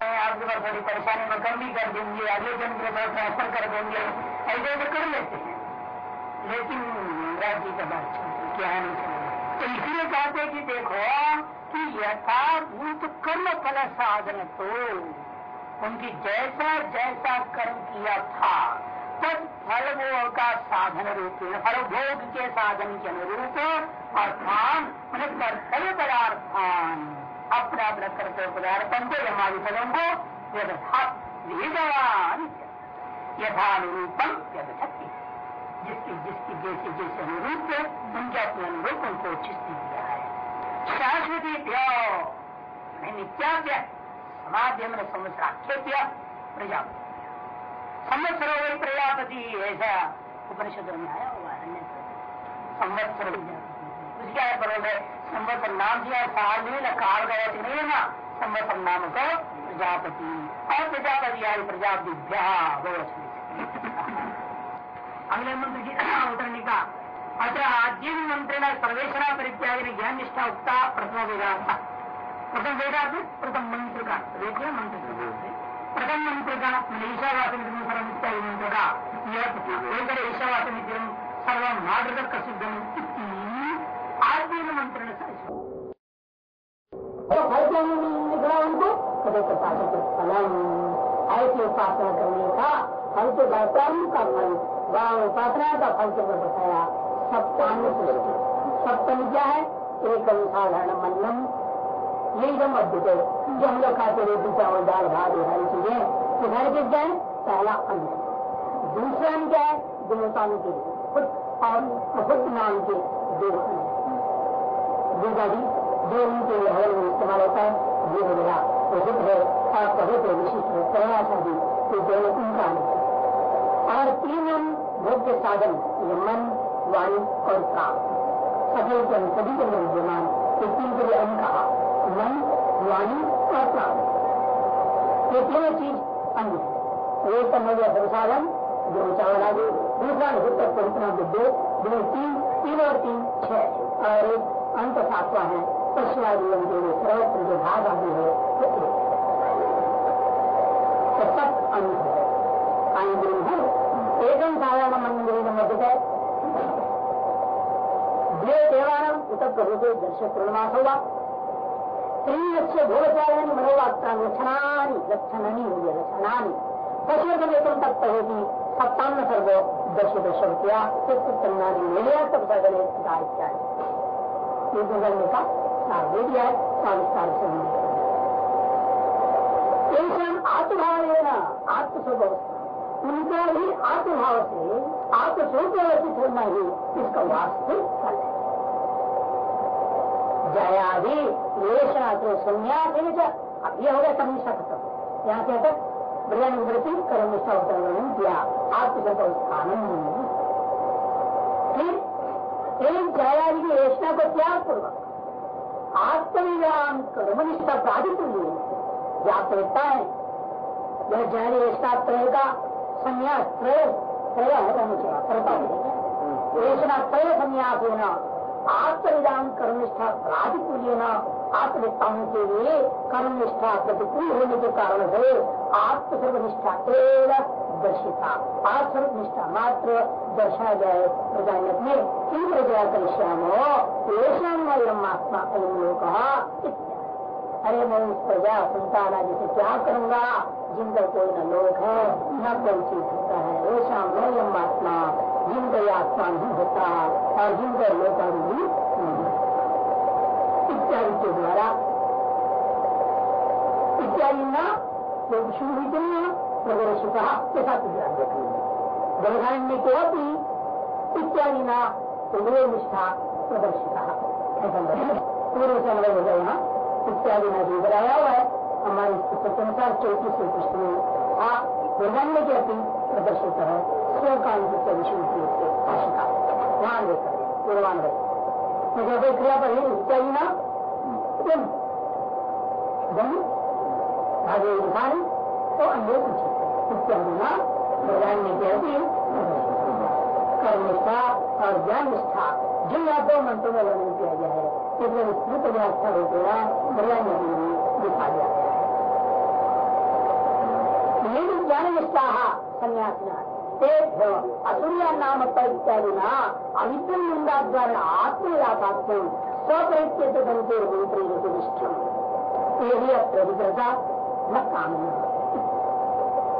आपके पास थोड़ी परेशानी में कम भी कर देंगे अगले जन्म के बाद ट्रांसफ़र कर देंगे। ऐसे तो कर लेते हैं। लेकिन राज्य का बात क्या नहीं चलेगा तो इसलिए कहते कि देखो, कि यथाभूत कर्म फल साधन तो उनकी जैसा जैसा कर्म किया था, तब फल का साधन रूप फल भोग के साधन के अनुरूप अर्थान उन्हें कर्तव्य पदार्थान अपने अपने कर्तव्य पदार्थन को यमादि पदों को विधवान यथानुरूपम यथशक्ति जिसकी जिसकी जैसे जैसे अनुरूप है, उनके अपने अनुरूप उनको उचित दिया है। शाश्वती नित्याद्य समाध्य में संवत्सराख्य प्रजापति। संवत्सर प्रजापति, ऐसा उपनिषद में आया हुआ है संवत्सर उसके आगे बरोबर संवत्सर नाम दिया साल नहीं काल गया नहीं ना संवत्सर नाम को प्रजापति और प्रजापति आई प्रजापति अगले मंत्र की उतरने का अत्र आद्य मंत्र सर्वेशना परित्याग ज्ञान निष्ठा उक्ता प्रथम वेदार्थ प्रथम वेदार्थ प्रथम मंत्र का देखिए मंत्र प्रथम मंत्र का ईशावास मंत्र का यह ईशावास सर्व का सिद्धम क्या निकला उनको ऐसी उपासना करने का फल तो का फल वह उपासना का फल तो बताया सृष्टि सप्तम क्या है? एक साधारण मन्नम यही जो अद्भुत जो हम लोग खाते रोटी चावल दाल भात ये सारी चीज़ें चीज़ क्या पहला अन्न दूसरा अन्न क्या है देवताओं के खुद और अफुट नाम के दो दूध आदि जो उनके हवन में इस्तेमाल होता है, ये गया। प्रसिद्ध है और पवित्र विशिष्ट है, प्रयास आदि तो दोनों उनका और तीन भोग्य साधन, ये मन, वाणी और प्राण। सभी के सभी के विद्यमान ये तीन के लिए अंग कहा। मन, वाणी और प्राण। ये तीनों चीज़ अंग है। एक हो गया जो चावल आदि, दूसरा निरुत्तर पवित्र दो दो तीन तीन और तीन छह। और एक अंत सातवा है पशुवादी जो सर्वत्र जो भाग आदि है तो सब अंत है। है। एकम साधारण मंदिर मध्य है। द्वे देवानम उत प्रभु से दर्शक पूर्णमास होगा। त्रिलक्ष्य भोगचारण मनोवाक्ता लक्षणानी लक्षणानी हो गया लक्षणानी। पशु एकम तक होगी सप्तान्न सर्व दर्श दर्शन किया। तन्नादि ले लिया तब सगले इत्यादि का सार दे दिया है विस्तार से आत्मभाव लेना आत्मस्वभाव उनका ही आत्मभाव से आत्मस्वरूप व्यवस्थित होना ही इसका वास्तविक फल है जयादि लेशनात्र संन्यास अब यह हो गया समीक्षा खत्म यहाँ क्या तक कर्म निष्ठा उत्तर किया आत्मशब्द स्थान एक जयादि की योजना को त्याग पूर्वक आत्मविराम कर्मनिष्ठा लिए व्याप्त होता है यह जहरी योजना त्रय का संन्यास त्रय त्रय है योजना त्रय संन्यास होना आत्मविधान कर्मनिष्ठा प्राधिकूल्य न आत्मविद्ताओं के लिए कर्मनिष्ठा प्रतिकूल होने के कारण से आत्मसर्वनिष्ठा दर्शिता। आत्मस्वरूप निष्ठा मात्र दर्शा जाए, प्रजानक में किन प्रजा करिष्यामो येषाम आत्मा कहा अरे मैं उस प्रजा संतान आदि से क्या करूँगा? जिनका कोई न लोक है, न कोई चीज़ होता है, ऐसा नयम आत्मा, जिनका आत्मा नहीं होता, और जिनका लोकादि भी इत्यादि के द्वारा, इत्यादि न शुभ प्रदर्शित यथा ब्रह्मांड को भी इत्यादि न निष्ठा प्रदर्शित पूर्व से अनुभव हो यहाँ इत्यादि न भी बताया हुआ है हमारे अनुसार चौतीस पृष्ठ में आप ब्रह्मांड के अति प्रदर्शित है स्वकांत से विष्णु की भाषिका वहाँ लेकर पूर्वान है तो क्रिया पर इत्यादि ना भागे इंसान तो अन्य इत्यादि ना ब्रह्मांड के अति कर्मनिष्ठा और ज्ञान निष्ठा जो यहाँ दो मंत्रों में वर्णन किया गया है इसमें विस्तृत हो गया ब्रह्मांड में दिखा दिया गया है ज्ञान निष्ठा संन्यासिना असुरिया नाम इत्यादि न अविद्यम निंदा द्वारा आत्मयाथात्म स्वप्रत्यत बनते मंत्री निष्ठम यही अप्रभिद्रता न काम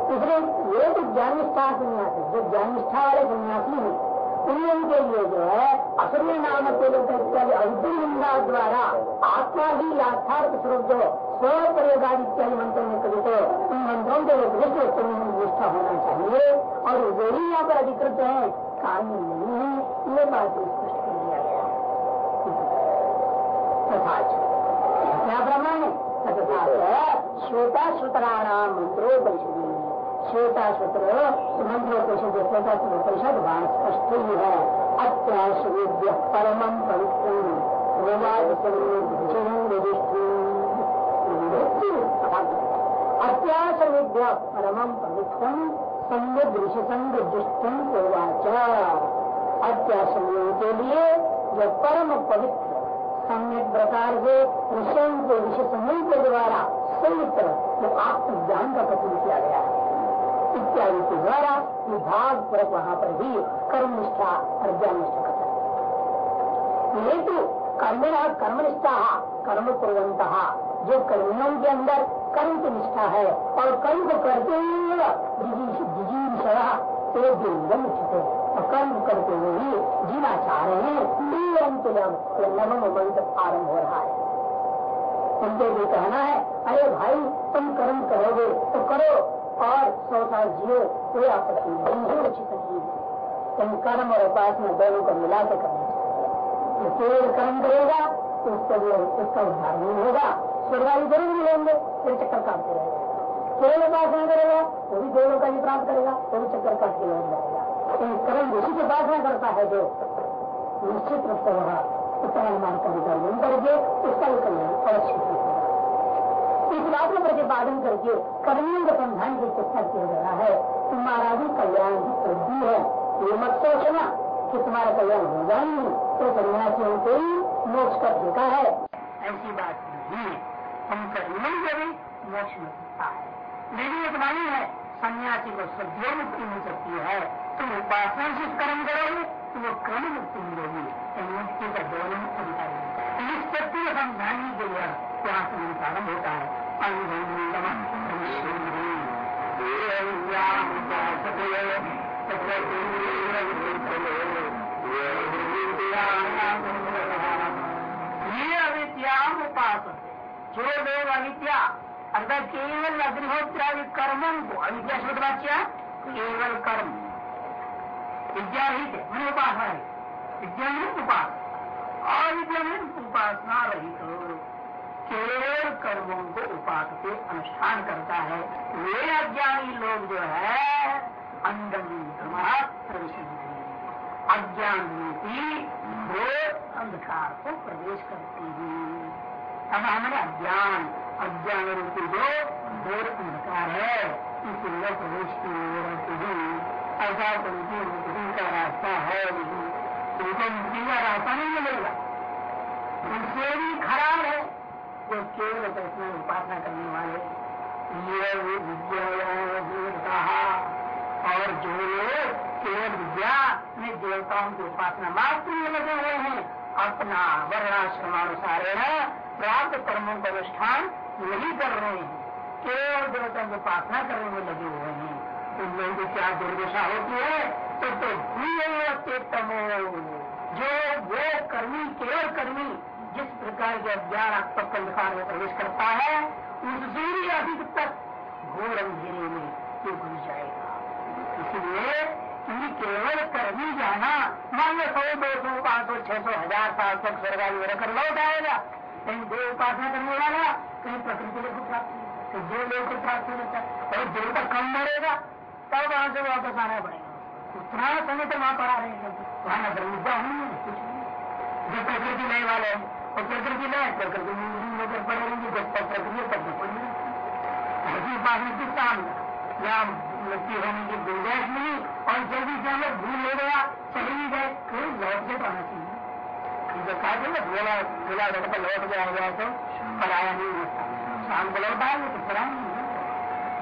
इसलिए ये तो ज्ञान निष्ठा संन्यासी, जो ज्ञान निष्ठा वाले संन्यासी है उन के लिए जो है, असुर नाम अविद्यम निंदा द्वारा आत्मा ही यथार्थ स्वरूप जो स्व प्रयोगादि इत्यादि मंत्रों में कभी तो उन मंत्रों के उपनिष्ठ निष्ठा होना चाहिए। और वो ही यहाँ पर अधिकृत है कार्य नहीं है, ये बात स्पष्ट कर दिया गया क्या प्रमाण है? तथा श्रोता श्रुतराणाम मंत्रोपनिषद। श्वेता सूत्र मंत्रोपनिषद श्वेता उपनिषद वहाँ स्पष्ट ही है अत्याश परम पवित्र अत्यास विद्या परम पवित्रम संग संग दुष्टम कोवाच अत्यासमियों के लिए जो परम पवित्र सम्यक प्रकार से ऋषियों के समूह के द्वारा संयुक्त जो आत्मज्ञान का कथन किया गया है। इत्यादि के द्वारा विभाग पूर्वक वहाँ पर भी कर्म निष्ठा और ज्ञान निष्ठा करता है। हेतु कर्म कर्मनिष्ठा, कर्म कुरंत जो कर्मियों के अंदर कर्म की निष्ठा है और कर्म को करते हुए और कर्म करते हुए ही जीना चाह रहे हैं मंत्र आरंभ हो रहा है। उनके भी कहना है, अरे भाई, तुम कर्म करोगे तो करो और सौ साल जियो, कोई आपत्ति नहीं है। उचित नहीं तुम कर्म और उपासना दोनों को मिला के करना चाहिए केवल कर्म करेगा तो उसका उसका उद्धार नहीं होगा। स्वर्गादी ज़रूर मिलेंगे, फिर चक्कर काटते रहेगा। केवल उपासना करेगा, वो भी देवों का भी प्राप्त करेगा, वो भी चक्कर काट के लौट जाएगा। कर्म उसी की उपासना करता है जो निश्चित रूप से वह उत्तरायण मार्ग का विकल्प करके उसका भी कल्याण अवश्य होगा। को प्रतिपादन करके कर्मियों को समझाने की चेष्टा किया जा रहा है। तुम्हारा भी कल्याण की वृद्धि है। ये मत सोचना कि तुम्हारा कल्याण हो जाएँगे तो सन्यासियों को ही मोक्ष का ठेका है। ऐसी बात नहीं हम कर्मियों से भी मोक्ष मिल सकता है। लेकिन एक मानी है, सन्यासी को सद्यो मुक्ति मिल सकती है। तुम उपासना से कर्म करोगे तो वो क्रम मुक्ति मिलेगी। मुक्ति का दोनों अधिकारी इस को समझाने के लिए यहाँ से प्रारंभ होता है। उपासन जो लोग अविद्या अर्थात केवल अग्निहोत्रादि कर्मों को अविद्या केवल कर्म विद्या रहित है उपासना विद्या में उपास अविद्या उपासना रहित। केवल कर्मों को उपास के अनुष्ठान करता है। वे अज्ञानी लोग जो है अंधम प्रवेश अज्ञान वो अंधकार को प्रवेश करती है। तथा मैंने अज्ञान अज्ञान रूपी जो घोर अंधकार है। इसलिए प्रवेश की रहती है। ऐसा उनकी मुक्ति का रास्ता है नहीं। उनको मुक्ति का रास्ता नहीं मिलेगा। उनसे भी खराब है। जो केवल कृष्ण उपासना करने वाले ये विद्या और जो लोग केवल विद्या में देवताओं की उपासना मात्र में लगे हुए हैं अपना वर्णाश्रमानुसार प्राप्त कर्मों का अनुष्ठान नहीं कर रहे हैं केवल देवता की उपासना करने में लगे हुए हैं। उन लोगों की क्या दुर्दशा होती है तो, तो तमो जो वो कर्मी केवल कर्मी जिस प्रकार के अज्ञान आत्मक अंधकार में प्रवेश करता है उससे भी अधिक तक घोर अंधेरे में ये घुस जाएगा? इसलिए केवल कर कर्मी जाना मान लो सौ, दो सौ, पाँच सौ, छह सौ, हज़ार साल तक स्वर्गायु रखकर लौट आएगा। कहीं देव उपासना करने वाला, कहीं प्रकृति लोग प्राप्त तो लोग को प्राप्त हो जाता है और तक कम मरेगा तब वहाँ से वापस आना पड़ेगा। उतना समय तो वहाँ पर आ रहे हैं। वहाँ न ब्रह्मविद्या होनी कुछ नहीं। जो प्रकृति नए वाले हैं और प्रकृति नए प्रकृति नज़र पड़े रहेंगे जब तक प्रकृति तब तक ऐसी उपासना किस काम या मृत्यु होने की गुंजाइश मिली और जल्दी से हम लोग भूल ले गया, चले ही गए। फिर लौट के पाना चाहिए। जो कहा था ना, बोला बोला पर लौट गया हुआ तो पराया नहीं होता। शाम को लौट आएँगे तो पराया नहीं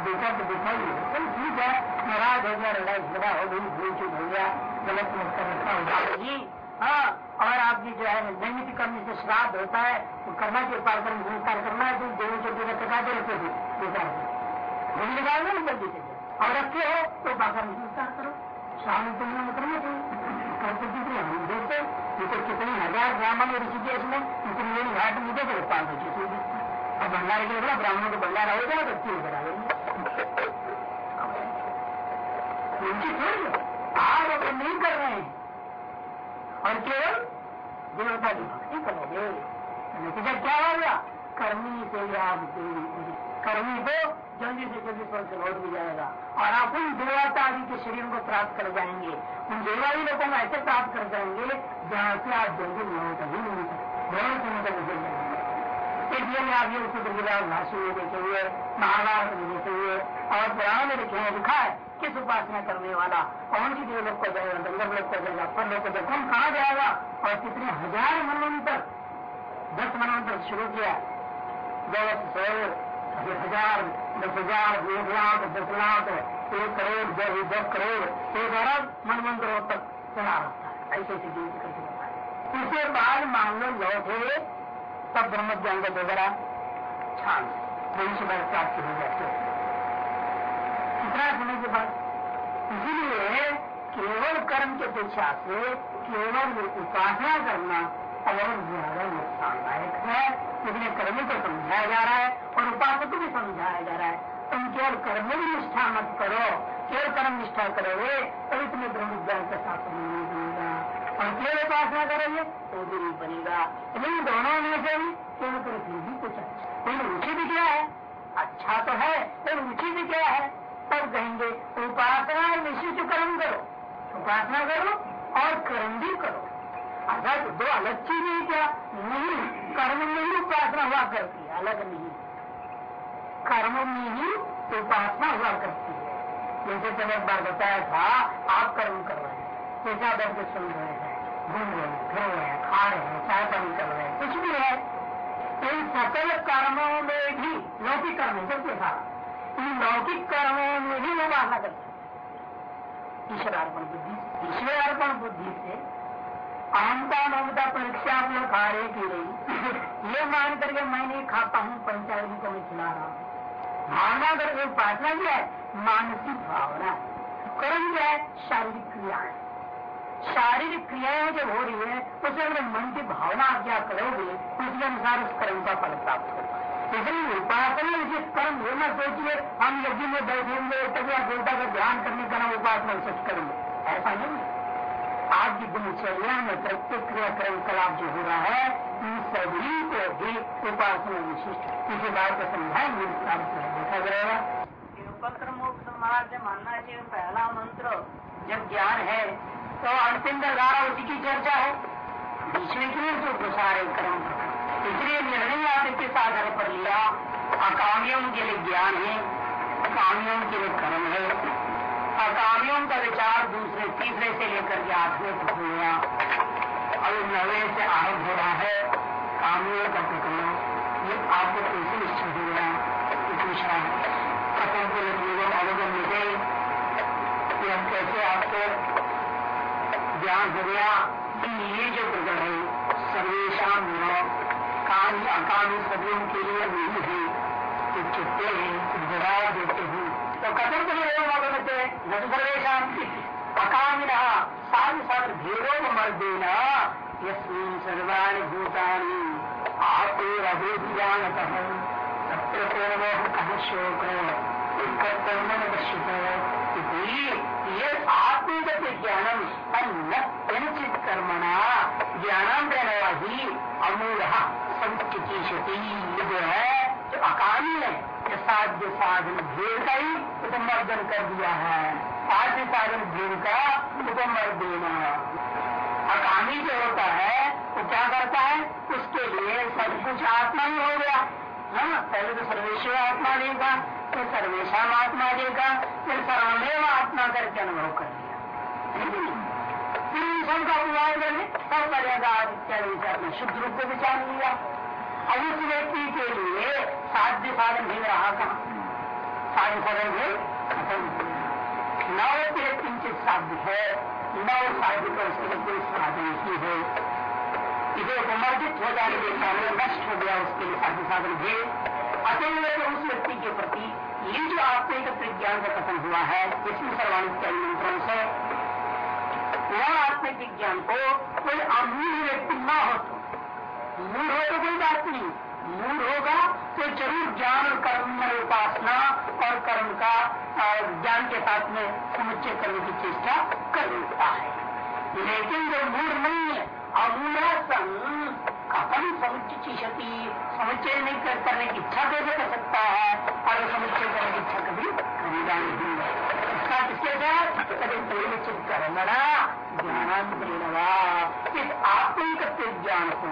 देखा तो देखा ही चल ठीक है, नाराज़ हो गया, लड़ाई झगड़ा हो गई, भूल चूक हो गया, गलत कर रखा हो जी हाँ और आपकी जो है नैमित करने से श्राद्ध होता है तो करना चाहिए पारक्रम संस्कार करना है तो देवी चौकी का टका दे रखे निकालना ना जल्दी से और रखे हो तो पारक्रम संस्कार करो। शाम तुमने करना चाहिए हम देते ये तो कितने हज़ार ब्राह्मण ऋषि ऋषिकेश में। इतनी घाट में। दे पाँच सौ छह अब भंडारे के लिए ब्राह्मणों को भंडारा हो जाएगा तो क्यों करा उनकी थोड़ी आप अगर नहीं कर रहे हैं। और केवल देवता की भक्ति करोगे नतीजा क्या होगा कर्मी से आप कर्मी को जल्दी से जल्दी स्वर्ग से लौट भी जाएगा। और आप उन देवता आदि के शरीर को प्राप्त कर जाएँगे। उन देवादी लोगों को ऐसे प्राप्त कर जाएँगे जहाँ से आप जल्दी लौट ही नहीं सकते इसलिए आप ये गिराव भाषण में देखे हुए, महाभारत में देखे हुए, और पुराण में लिखे लिखा है किस उपासना करने वाला? कौन सी देव लोग को जाएगा? गंधर्व लोग को जाएगा? पर लोग को जाएगा? कौन कहा जाएगा? और कितने हज़ार मनवंतर दस मनवंतर शुरू किया? दस सौ हज़ार, दस हज़ार, एक लाख, दस लाख, एक करोड़ दस दस करोड़ एक अरब मनमंत्रों तक चला रहा है ऐसे ऐसी गिनती करके उसके बाद मान लो लौटे तब ब्रह्म ज्ञान का दोबारा छान। मनुष्य बल प्राप्ति हो जाती। है कितना समय के बाद इसीलिए केवल कर्म के अपेक्षा से केवल उपासना करना और ज़्यादा नुकसानदायक है। इसलिए कर्म को समझाया जा रहा है और उपासक को भी समझाया जा रहा है। तुम केवल कर्म में निष्ठा मत करो, केवल कर्म निष्ठा करोगे, तभी तुम्हें ब्रह्म ज्ञान का साथ नहीं बनेगा और केवल उपासना करोगे तो भी नहीं बनेगा। लेकिन दोनों में से भी केवल भी कुछ अच्छा लेकिन रुचि भी क्या है? अच्छा तो है लेकिन रुचि भी क्या है? तब कहेंगे उपासना निश्चित कर्म करो, उपासना करो और कर्म भी करो। अर्थात दो अलग चीज़ है क्या? नहीं, कर्म में ही उपासना हुआ करती है, अलग नहीं। कर्म में ही उपासना हुआ करती है। जैसे एक बार बताया था, आप कर्म कर रहे हैं पेशा बैठ के सुन रहे हैं, घूम रहे हैं, फिर रहे हैं, खा रहे हैं, चाय पानी कर रहे हैं, कुछ भी है। इन सकल कर्मों में भी लौकिक कर्म सबके साथ। लौकिक कर्मों में भी वो बाधा करते ईश्वरार्पण बुद्धि ईश्वरार्पण बुद्धि से अहमता ममता परीक्षा अपने खा रहे की रही ये मान करके मैं नहीं खाता हूँ, पंचायत को मैं खिला रहा हूँ। भावना करके उपासना क्या है, मानसिक भावना कर्म क्या है, शारीरिक क्रिया है। शारीरिक क्रियाएँ जब हो रही है उसमें अपने मन की भावना आप क्या करोगे उसके अनुसार उस कर्म का फल प्राप्त होगा। इसलिए उपासना जिस कर्म ये न सोचिए हम यज्ञ में बैठेंगे तब या देवता का ध्यान करने का नाम उपासना सच करेंगे। ऐसा नहीं आज की दिनचर्या में प्रत्येक क्रियाक्रम कलाप जो हो रहा है, इन सभी को भी उपासना विशिष्ट किसी बात को समझाएँगे देखा जाएगा। महाराज मानना चाहिए, पहला मंत्र, जब ज्ञान है तो अंतिम दरगारा उसी की चर्चा है। बीच में क्यों तो प्रसार कर्म इसलिए निर्णय आपने किस आधार पर लिया। अकामियों के लिए ज्ञान है, अकामियों के लिए कर्म है। अकामियों का विचार दूसरे तीसरे से लेकर के आठवें तक हो गया अब नवे से आरंभ हो रहा है कामियों का प्रकरण ये आपको कैसे निश्चित हो गया? पूछ रहा है कथन के लोग अवगम मिले। कि हम कैसे आपको ज्ञान हो गया? कि ये जो प्रकरण है सर्वेशा काम अकामी सदियों के लिए नहीं है तो चुपते हैं जवाब देते हैं। तो कथन के लिए अवगत है। न तो अकामी रहा साथ साथ भेदों मर देना, यस्मिन सर्वाणी भूतानी आपको रहो जानत है सत्य कह शोक? कर्तव्य पश्चित ये आत्मगत ज्ञानम अनुचित कर्मणा ज्ञानम देना ही अमूढ़ संस्कृति संचिकीशति जो है, जो अकामी है। जो साध्य साधन भेड़ का ही उपमर्दन कर दिया है। साध्य साधन भेड़ का उपमर देना अकामी जो होता है, वो तो क्या करता है? उसके लिए सब कुछ आत्मा ही हो गया। हाँ पहले तो सर्वेश्वर आत्मा देखा तो सर्वेशा आत्मा देखा फिर सर्वमेव आत्मा करके अनुभव कर लिया। सबका विवाह करने सब मर्यादा इत्यादि विचार में शुद्ध रूप को विचार लिया। अब उस व्यक्ति के लिए साध्य साधन भी रहा कहा? सारे साधन है? खत्म नव के किंचित साध्य है नव साध्य का उसके कोई साधन ही है। इसे उपमर्जित हो जाने के कारण नष्ट हो गया उसके लिए साध्य साधन है। अतएव तो उस व्यक्ति के प्रति ये जो आत्मिक विज्ञान का कथन हुआ है, इसमें सर्वाणिक मंत्रों से वह आत्मिक विज्ञान को कोई अमूल व्यक्ति न हो तो मूल हो तो कोई बात नहीं। मूल होगा तो ज़रूर ज्ञान और कर्म में उपासना और कर्म का ज्ञान के साथ में समुच्चय करने की चेष्टा कर लेता है। लेकिन जो मूल नहीं है अमूलासन कथम समुच्चय क्षति समुच्चय नहीं कर, करने की इच्छा कैसे कर सकता है? और समुच्चय करने की इच्छा कभी करेगा नहीं। इसका किसके साथ कभी परिचित कर्मणा ज्ञानांतरणवा इस आत्मिक ज्ञान को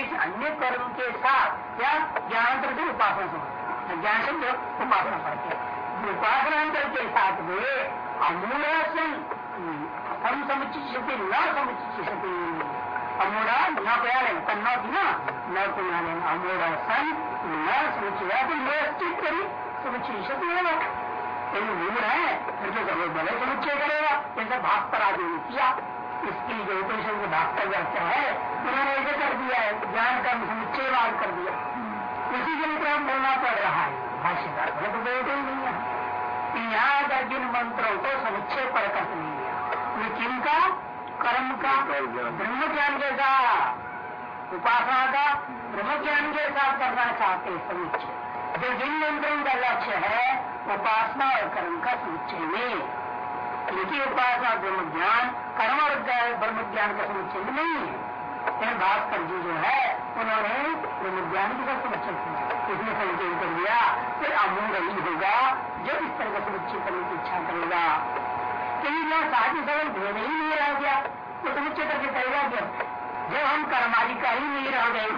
इस अन्य कर्म के साथ या ज्ञानांतर के उपासना से ज्ञान शब्द उपासना करके उपासनांतर के साथ में अमूलासन हम समुचित न समुचित अमोड़ा न कोया लेना कन्ना थी ना लेना अमोड़ा सन, न समुचित तो व्यवस्थित करी समुचित लेना लेकिन मूड है, फिर तो करो भले समुच्चय करेगा जैसे भास्कर आदि ने किया। इसकी जो उपनिषद के भास्कर व्याख्या है, उन्होंने ऐसे कर दिया है ज्ञान का समुच्चयवाद कर दिया। उसी के लिए बोलना पड़ रहा है, भाष्यकार तो बोलते ही नहीं है। यहाँ का मंत्रों को समुच्चय पर कर दिया किनका कर्म का ब्रह्म ज्ञान के साथ, उपासना का ब्रह्म ज्ञान के साथ करना चाहते हैं समुच्चय जो जिन मंत्रों का लक्ष्य है, उपासना और कर्म का समुच्चय में। क्योंकि उपासना ब्रह्म ज्ञान कर्म और ब्रह्म ज्ञान का समुच्चय नहीं है। भास्कर जी जो है, उन्होंने ब्रह्म ज्ञान का समुच्चय किया। इसमें समुच्चय कर दिया, फिर अमूल ही होगा जो इस तरह का समुच्चय करने की इच्छा करेगा। कहीं यहाँ साथ सरल भेद ही नहीं रह गया। तो समुच्चय करके करेगा जब जब हम कर्माधिका ही नहीं रह गए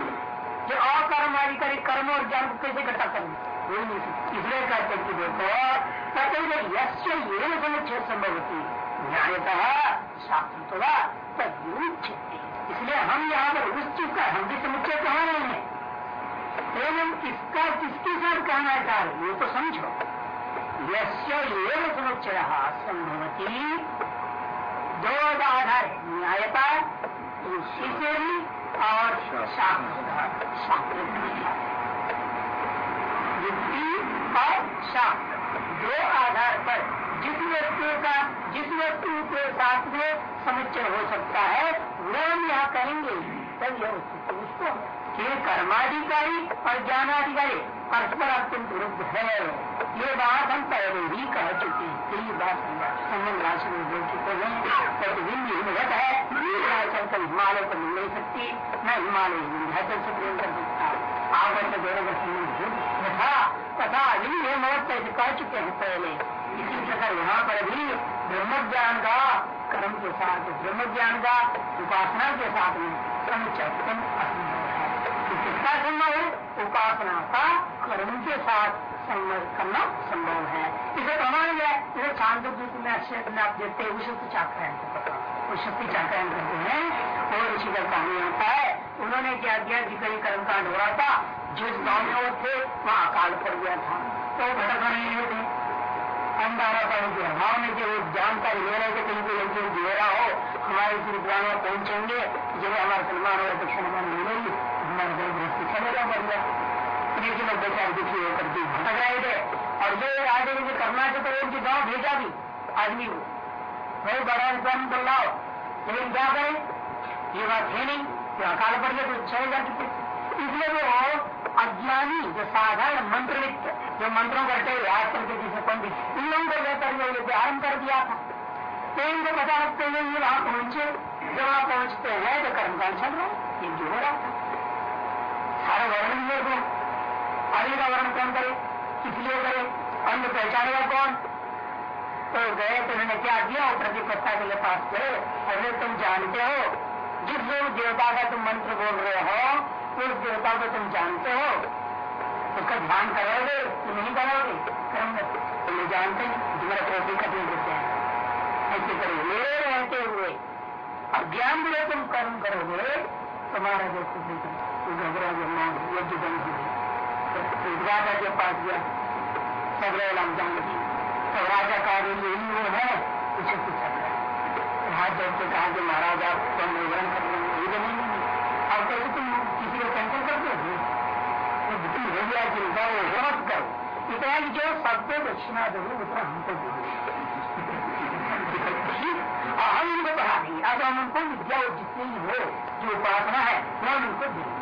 जो अकर्माधिकारी कर्म और ज्ञान को कैसे इकट्ठा करेंगे इसलिए कहते कि देखो, कहते यश ये समुच्चय संभव होती न्यायतः शास्त्र इसलिए हम यहाँ पर उस चीज़ का हम भी समुच्चय कहा रहे हैं? एवं किसका, किसके साथ कहना चाह रहे ये तो समझो। यश्य समुच्चय संभवती दो आधार न्यायता ऋषि से भी और शास्त्र। युक्ति और शास्त्र। दो आधार पर जिस व्यक्ति का, जिस व्यक्ति के साथ में समुच्चय हो सकता है वो हम यहाँ करेंगे तब यह उसको। कि कर्माधिकारी और ज्ञानाधिकारी परस्पर अत्यंत विरुद्ध है ये बात हम पहले ही कह चुके हैं कई बात संबंध राशि में बोल चुके हैं प्रतिबिंब हिमगत है चलकर हिमालय को मिल नहीं सकती न हिमालय विंध्याचल से प्रेम कर सकता आवर से दोनों का था तथा अभी ये ऐसे कह चुके हैं पहले इसी प्रकार यहाँ पर भी ब्रह्म ज्ञान का कर्म के साथ ब्रह्म ज्ञान का उपासना के साथ में समुचय किसका संभव है उपासना का कर्म के साथ संबंध करना संभव है। इसे प्रमाण है, इसे शांत में आप देखते हैं शक्ति चाक्रायन वो शक्ति चाक्रायन करते हैं वो ऋषि का कहानी आता है। उन्होंने क्या किया? जितना कर्म कांड हो रहा था, जिस गाँव में वो थे, वहाँ अकाल पड़ गया था। तो भटक रहे थे। अंधारा के अभाव में जो जानकारी ले रहे थे, कहीं कोई लड़की दे रहा हो, हमारे विद्वान पहुँचेंगे जब हमारा सलमान और दक्षिण मिलेगी। हमारे घर गृहस्थी चलेगा बढ़ गया लेकिन लोग बेचारे दुखी होकर के भटक रहे थे और जो आगे मुझे करना था तो उनके गाँव भेजा भी आदमी को भाई बड़ा इंसान बुलाओ लेकिन क्या करें ये बात है नहीं कि अकाल पड़ गया तो चले जा चुके इसलिए वो अज्ञानी जो साधारण मंत्र जो मंत्रों करते हुए आज करके जिसे पंडित इन लोगों को लेकर ये आरंभ कर दिया था तो इनको बता सकते हुए ये वहाँ पहुँचे जब वहाँ पहुँचते हैं तो कर्मकांड चल रहा है ये जो हो रहा था। सारा वर्णन हुए आगे का वर्ण कौन करे? किस लिए करे? अंध पहचानेगा कौन? तो गए तो उन्होंने क्या किया? प्रतिपत्ता के लिए पास गए अरे तुम जानते हो, जिस लोग देवता का तुम मंत्र बोल रहे हो, उस देवता को तुम जानते हो। उसका ध्यान करोगे कि नहीं करोगे? कर्म तुम जानते तुम्हारे प्रोटी कठिन देते हैं। ऐसे करो। मेरे रहते हुए। अज्ञान में तुम कर्म करोगे, तुम्हारा जो जो यज्ञ बंद हो गया के पास गया सगरे लग जाएँगे तो का यही वो है कुछ कुछ हाथ के कहा कि महाराज, आप तो विवरण कर लेंगे ये नहीं अब कैसे तुम किसी को कैंसिल करते हो। तुम हो गया चिंता, वो करो। इतना जो सबको दक्षिणा दोगे उतना हमको और हम उनको पढ़ा देंगे। अब हम उनको विद्या जितनी हो, जो उपासना है, वो हम उनको देंगे।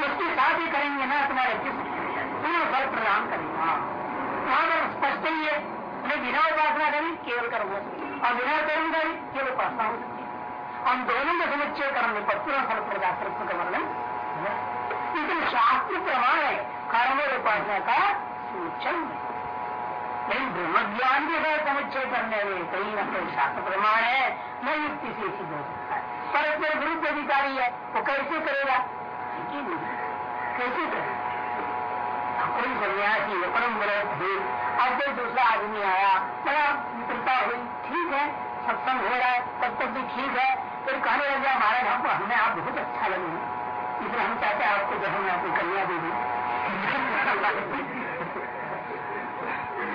उसके साथ ही करेंगे ना तुम्हारे तुम्हें फल प्रदान करेगा। पर स्पष्ट ही है। बिना उपासना करें, केवल हो सकती और बिना कर्म करें केवल उपासना हो सकती है। हम दोनों में समुच्चय करने पर पूरा फल प्रदातृत्व का वर्णन लेकिन शास्त्र प्रमाण है। कर्म और उपासना का समुच्चय लेकिन ब्रह्म ज्ञान के साथ समुच्चय करने में कहीं ना कहीं शास्त्र प्रमाण है। न युक्ति से सिद्ध हो सकता है। परस्पर विरुद्ध अधिकारी है। वो कैसे करेगा? कैसे करेगा कोई सन्यासी है परम व्रत है अब कोई दूसरा आदमी आया बड़ा मित्रता हुई ठीक है सत्संग हो रहा है तब तक भी ठीक है फिर कहने लग गया महाराज हमको हमें आप बहुत अच्छा लगे इसलिए हम चाहते हैं आपको जो हमें आपको कन्या दे दी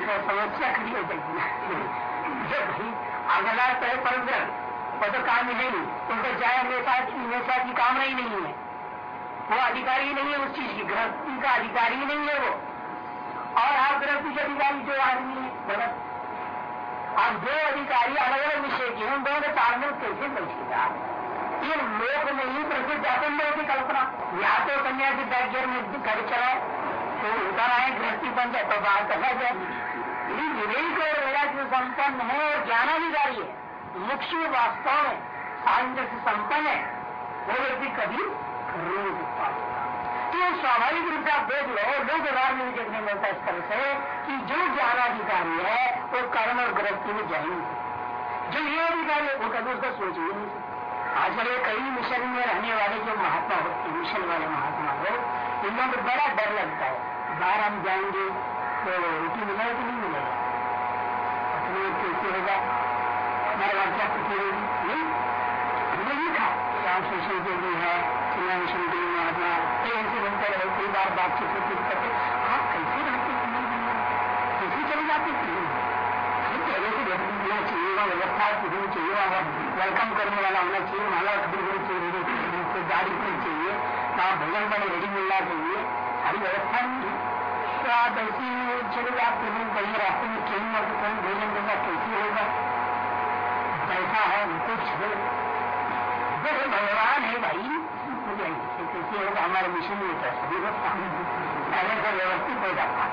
तो समस्या खड़ी हो जाएगी जब अगला तो है परम वो तो काम ही नहीं उनको चाहे हमेशा हमेशा की कामना ही नहीं है वो अधिकारी नहीं है, उस चीज़ की गृहस्थी का अधिकारी नहीं है वो। और आप गृहस्थी के अधिकारी जो आदमी है गलत अब दो अधिकारी अलग अलग विषय की उन दोनों के तालमेल कैसे बैठेगा ये लोक में ही प्रसिद्ध जातन की कल्पना। या तो कन्या बैग्यर में घर चलाए तो उतर आए, गृहस्थी बन जाए तो बात कहा जाए। विवेक और वैराग्य संपन्न है और ज्ञानाधिकारी है। मुख्य वास्तव में साहित्य से संपन्न है। वो व्यक्ति कभी रोग तो स्वाभाविक रूप से आप देख लो, लोग देखने मिलता है इस तरह से कि जो ज्ञानाधिकारी है, वो कर्म और गृहस्थी में जाएँगे जो ये अधिकारी है, वो कभी उसका सोच ही नहीं आजकल ये कई मिशन में रहने वाले जो महात्मा होते मिशन वाले महात्मा हो इन लोगों को बड़ा डर लगता है। बाहर हम जाएँगे तो रोटी मिलेगा कि नहीं मिलेगा? अपने कैसे होगा। हमारे वहाँ क्या होगी नहीं? हमने लिखा शोषण जो भी है कल्याण मिशन के लिए महात्मा कई ऐसे कई बार बातचीत होती करते आप कैसे रहते कैसे चले जाते होना चाहिए व्यवस्था होनी चाहिए वेलकम करने वाला होना चाहिए माला खड़ी होनी चाहिए गाड़ी होनी चाहिए वहाँ भोजन पानी रेडी मिलना चाहिए सारी व्यवस्था नहीं है तो आप ऐसे चले जाते हैं कहीं रास्ते में ट्रेन में भोजन देगा कैसे होगा पैसा है, कुछ है। भगवान है भाई हो जाएगी होगा हमारे मिशन में होता है सभी पहले से व्यवस्थित हो जाता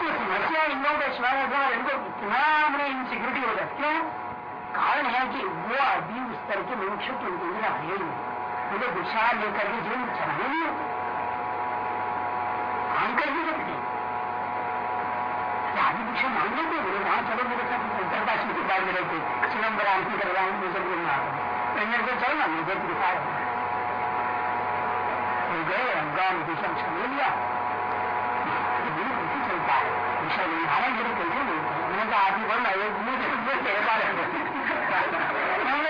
तो समस्या इन लोगों का स्मरण इनको इतना हमने इनसिक्योरिटी हो जाती क्यों कारण है कि वो अभी उस तरह के मनुष्य के अंदर आए ही उन्हें विचार लेकर के जीवन चलाने नहीं होते काम कर भी सकते आदि पीछे मांग लेते वहाँ चलो मेरे साथ अंतरकाशी के बाद मेरे को चिदम्बर आरती करवाएँगे मुझे मेरे को चलना मुझे दिखा हो गए दिशा ले लिया चलता है हैं मैंने कहा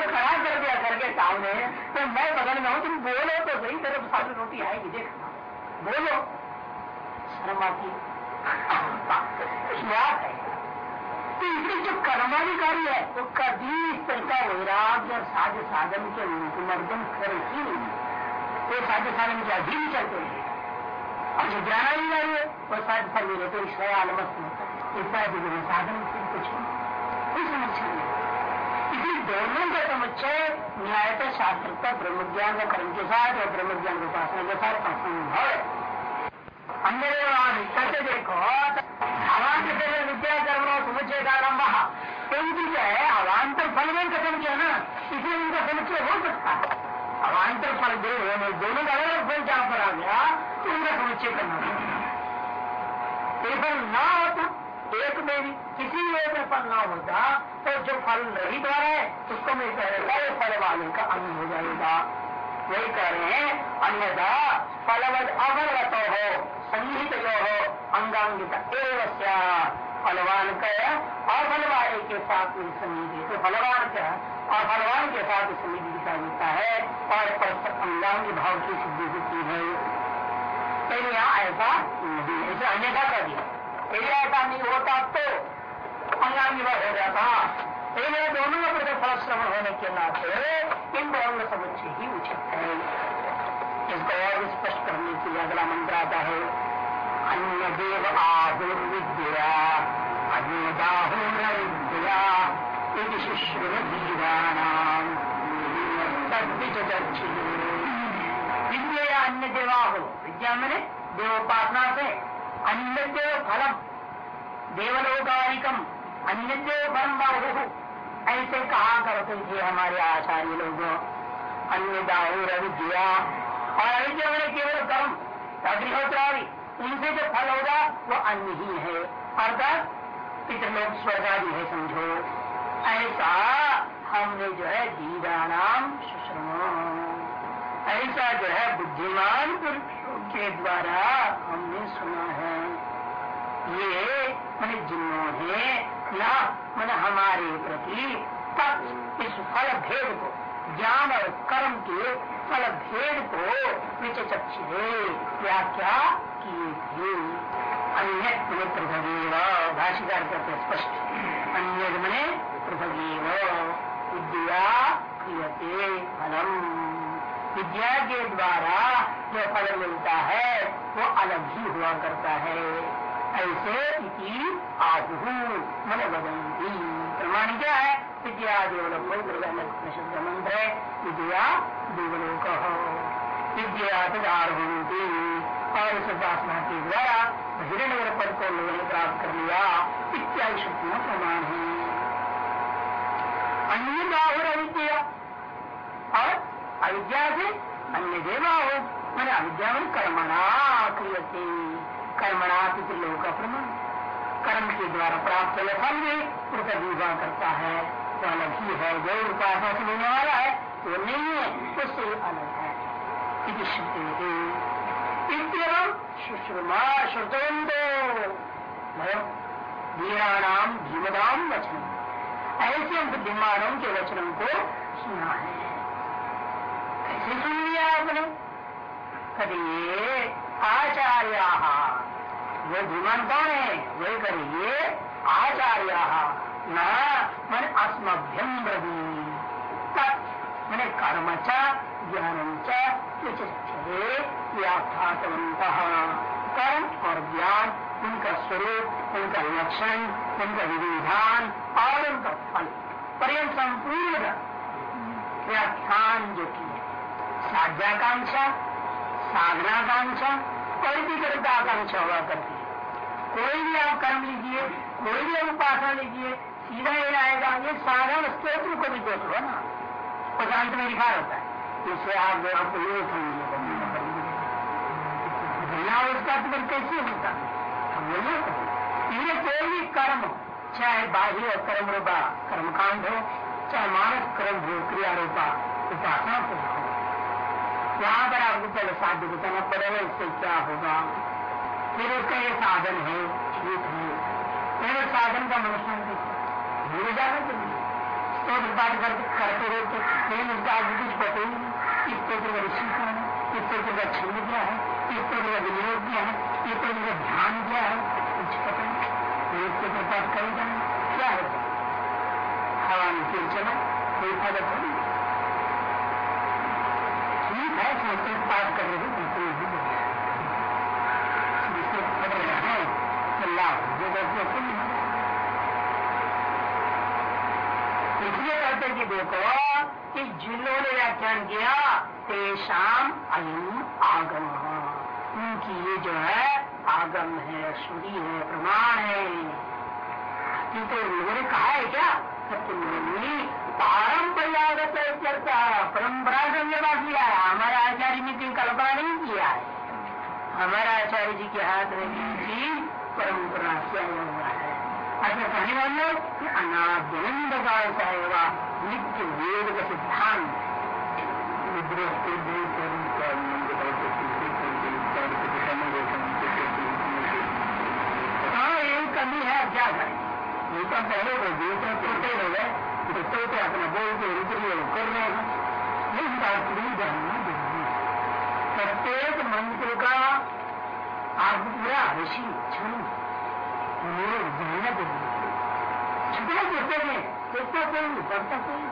खड़ा कर दिया करके सामने तो मैं बगल में हूँ तुम बोलो तो सही तेरे साथ रोटी आएगी देख बोलो शर्म आती क्या है इसलिए जो कर्माधिकारी है वो कभी इस तरह का वैराग्य और साध साधन के मर्दन कर ही नहीं। वो साध्य साधन के अधीन चलते हैं। और जो ज्ञानाधिकारी है, वो साध्य फल मिले तो ईश्वर आलमस्त है। इत्यादि साधन कुछ नहीं। इसलिए दोनों का समुच्चय न्यायता, शास्त्रता ब्रह्म ज्ञान का कर्म के साथ और ब्रह्म ज्ञान के उपासना के साथ असंभव है। अन्य कहते देखो अवान्त विद्या कर्म समुच्चय का आरंभ क्योंकि जो है अवान्तर फल में का समुचय ना इसलिए उनका समुच्चय हो सकता है अवान्तर फल दो दोनों का अलग फल जहाँ पर आ गया तो उनका समुच्चय करना फल ना होता एक में भी किसी एक में फल ना होता तो जो फल नहीं रहा है उसको मैं कह रहा है फल वाले का अंग हो जाएगा वही कह रहे हैं अन्यथा फलवद अफलवत हो संहित जो हो अंगांगित एवं फलवान का अफल वाले के साथ संहित तो फलवान क्या और फलवान के साथ संहित दिखा देता है, और परस्पर अंगांग भाव की सिद्धि होती है। पहले यहाँ ऐसा नहीं ऐसे अन्यथा कर दिया। यदि ऐसा नहीं होता तो अंगांगिवा हो जाता। दोनों का प्रति फल श्रवण होने के नाते इन दोनों का समुच्चय ही उचित है। इसको और स्पष्ट करने के लिए अगला मंत्र आता है अन्य देव आहुर्विद्या अन्य दाहुर्विद्या शुश्रुधीराणाम विद्या अन्य देवा हो। विद्या मैंने देवोपासना से अन्य देव फलम देवलोकारिकम अन्य देव फलम बाहु ऐसे कहा करते थे हमारे आचार्य लोग अन्य दाहुर अविद्या और अविद्या मैंने केवल कर्म, अग्निहोत्रादि, उनसे जो फल होगा, वो अन्य ही है। अर्थात पितृलोक स्वर्ग आदि है, समझो। ऐसा हमने जो है दीदा नाम ऐसा जो है बुद्धिमान पुरुषों के द्वारा हमने सुना है। ये मैंने जिन्होंने ना मैंने हमारे प्रति तक इस फल भेद को ज्ञान और कर्म के फल भेद को विचक्षे व्याख्या किए थे। अन्य पृथ्वी भाषिकार करते स्पष्ट। अन्य मने पृथ्वी विद्या क्रियते फलम। विद्या के द्वारा जो फल मिलता है, वो अलग ही हुआ करता है। ऐसे इति आहु। मन बदंती प्रमाण क्या है? विद्या देवलोक मंत्र है विद्या देवलोक विद्या तदारभंती और इस उपासना के द्वारा हिरण्य पद को लोगों ने प्राप्त कर लिया इत्यादि शक्तियों प्रमाण है अन्य बाहुर अविद्या और अविद्या से अन्य देवा हो मैंने अविद्या में कर्मणा क्रियते कर्मणा लोग का प्रमाण कर्म के द्वारा प्राप्त फल भी पृथक करता है। अलग ही है जो उपासना से मिलने वाला है वो नहीं है उससे अलग है सुश्रुमा श्रुतवंतो वीराणाम धीमदाम वचन ऐसे बुद्धिमानों के वचनों को सुना है. कैसे सुन लिया आपने? करिए आचार्य, वो धीमान कौन है? वही करिए आचार्य। न, मन अस्मभ्यम ब्रवी मैंने कर्म च ज्ञानम च व्याख्यातवंत कर्म और ज्ञान, उनका स्वरूप, उनका लक्षण, उनका विधान और उनका फल पर यह संपूर्ण व्याख्यान जो की साध्याकांक्षा, साधनाकांक्षा, कोई भी कर्म आकांक्षा हुआ करती है। कोई भी आप कर्म लीजिए, कोई भी आप उपासना लीजिए सीधा ये आएगा, ये साधारण स्त्रोत्र को भी देख लो ना। उस अंत में लिखा रहता है। इससे आप आपको ये समझिए बिना उसका तो कैसे होता? हम बोलिए ये कोई भी कर्म, चाहे बाह्य कर्म रूपा, कर्मकांड हो, चाहे मानव कर्म हो, क्रिया रूपा, उपासना को हो। वहाँ पर आपको पहले साध्य बताना पड़ेगा, इससे क्या होगा? फिर उसका ये साधन है ठीक है। फिर साधन का मनुष्य भूल जाना चाहिए। स्त्रोत्र पाठ करते करते रहते फिर उसका आगे कुछ पता ही नहीं। इस स्त्रोत्र का ऋषि कौन है? इस स्त्रोत्र का छंद क्या है? इस स्त्रोत्र का विनियोग क्या है? इस स्त्रोत्र का ध्यान क्या है? कुछ पता नहीं। एक स्त्रोत्र पाठ करेगा क्या होगा हवा में फिर चला। कोई फ़ायदा थोड़ी ठीक है संस्कृत पाठ कर रहे बिल्कुल नहीं संस्कृत पढ़ रहे हैं। तो लाभ जो करते इसलिए कहते कि देखो कि जिन्होंने व्याख्यान किया तेषाम अयम आगम। उनकी ये जो है, आगम है श्रुति है, प्रमाण है। किंतु लोगों ने कहा है क्या? सत्यमोनी पारंपरियागत परंपरा से व्यवहार किया है। हमारे आचार्य ने कोई कल्पना नहीं किया है। हमारे आचार्य जी के हाथ में की परंपरा से ऐसा कहने वाले कि का हुआ नित्य वेद का सिद्धांत हाँ यही कमी है क्या करें ये तो पहले हो गए तो छोटे हो गए तो छोटे अपना बोल के रुपये कर रहे हैं नहीं बात नहीं जानना ज़रूरी प्रत्येक मंत्र का आप पूरा ऋषि क्षण मेहनत छुपना पुस्तक है देखता कोई पढ़ता कोई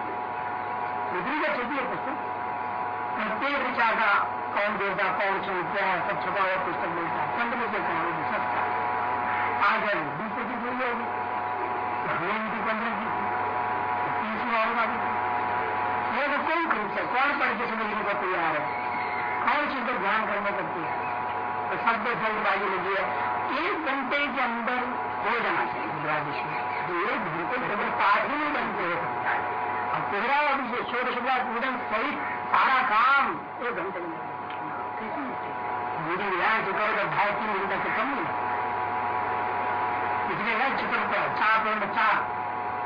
रुद्री का छुपी है पुस्तक प्रत्येक विचार का कौन देवता कौन क्या है सब छुपा हुआ पुस्तक मिलता है में से कौन सकता आ जाए बीस पच्चीस हुई होगी हमें इनकी पंद्रह की तीस में होगा ये तो कौन खरीद सकता कौन पढ़ के समझने को तैयार है कौन चीज़ पर ध्यान करना को तैयार है तो शब्द जल्दबाजी लगी है एक घंटे के अंदर हो जाना चाहिए द्वादश में। तो एक घंटे के अंदर पाठ ही नहीं बनते, हो सकता है। और तेरह और छोटे छोटा पूजन सहित सारा काम एक घंटे में मेरी यहाँ चुका तो ढाई तीन घंटे से कम नहीं इसलिए है चित्र चार पॉइंट चार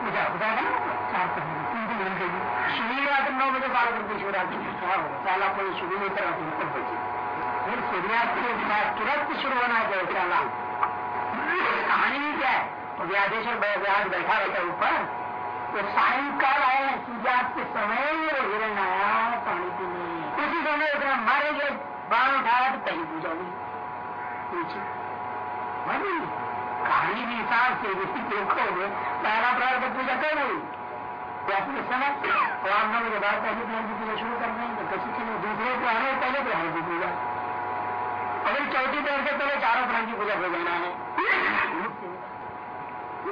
पूजा खुदा का चार पॉइंट तीन तीन घंटे की शिवरात्रि नौ बजे बारह करते शिवरात्रि होगा। पहला कोई शुरू नहीं करा तो बजे फिर शिवरात्रि के बाद तुरंत शुरू होना चाहिए पहला कहानी भी क्या है? तो व्याधेश्वर व्याज बैठा रहता ऊपर। तो सायंकाल आए सूर्यास्त के समय वो हिरण आया पानी पीने। उसी समय उतना मारे गए, बाण उठाया तो पहली पूजा हुई। नीचे कहानी भी हिसाब से देखोगे, पहला प्रहार पर पूजा कर रही समय। और नौ बजे बाद पहले प्रहर की पूजा शुरू कर हैं तो कैसे दूसरे प्रहर पहले प्रहर की पूजा। अगर चौथी प्रहर से पहले चारों प्रहर की पूजा हो जाना है।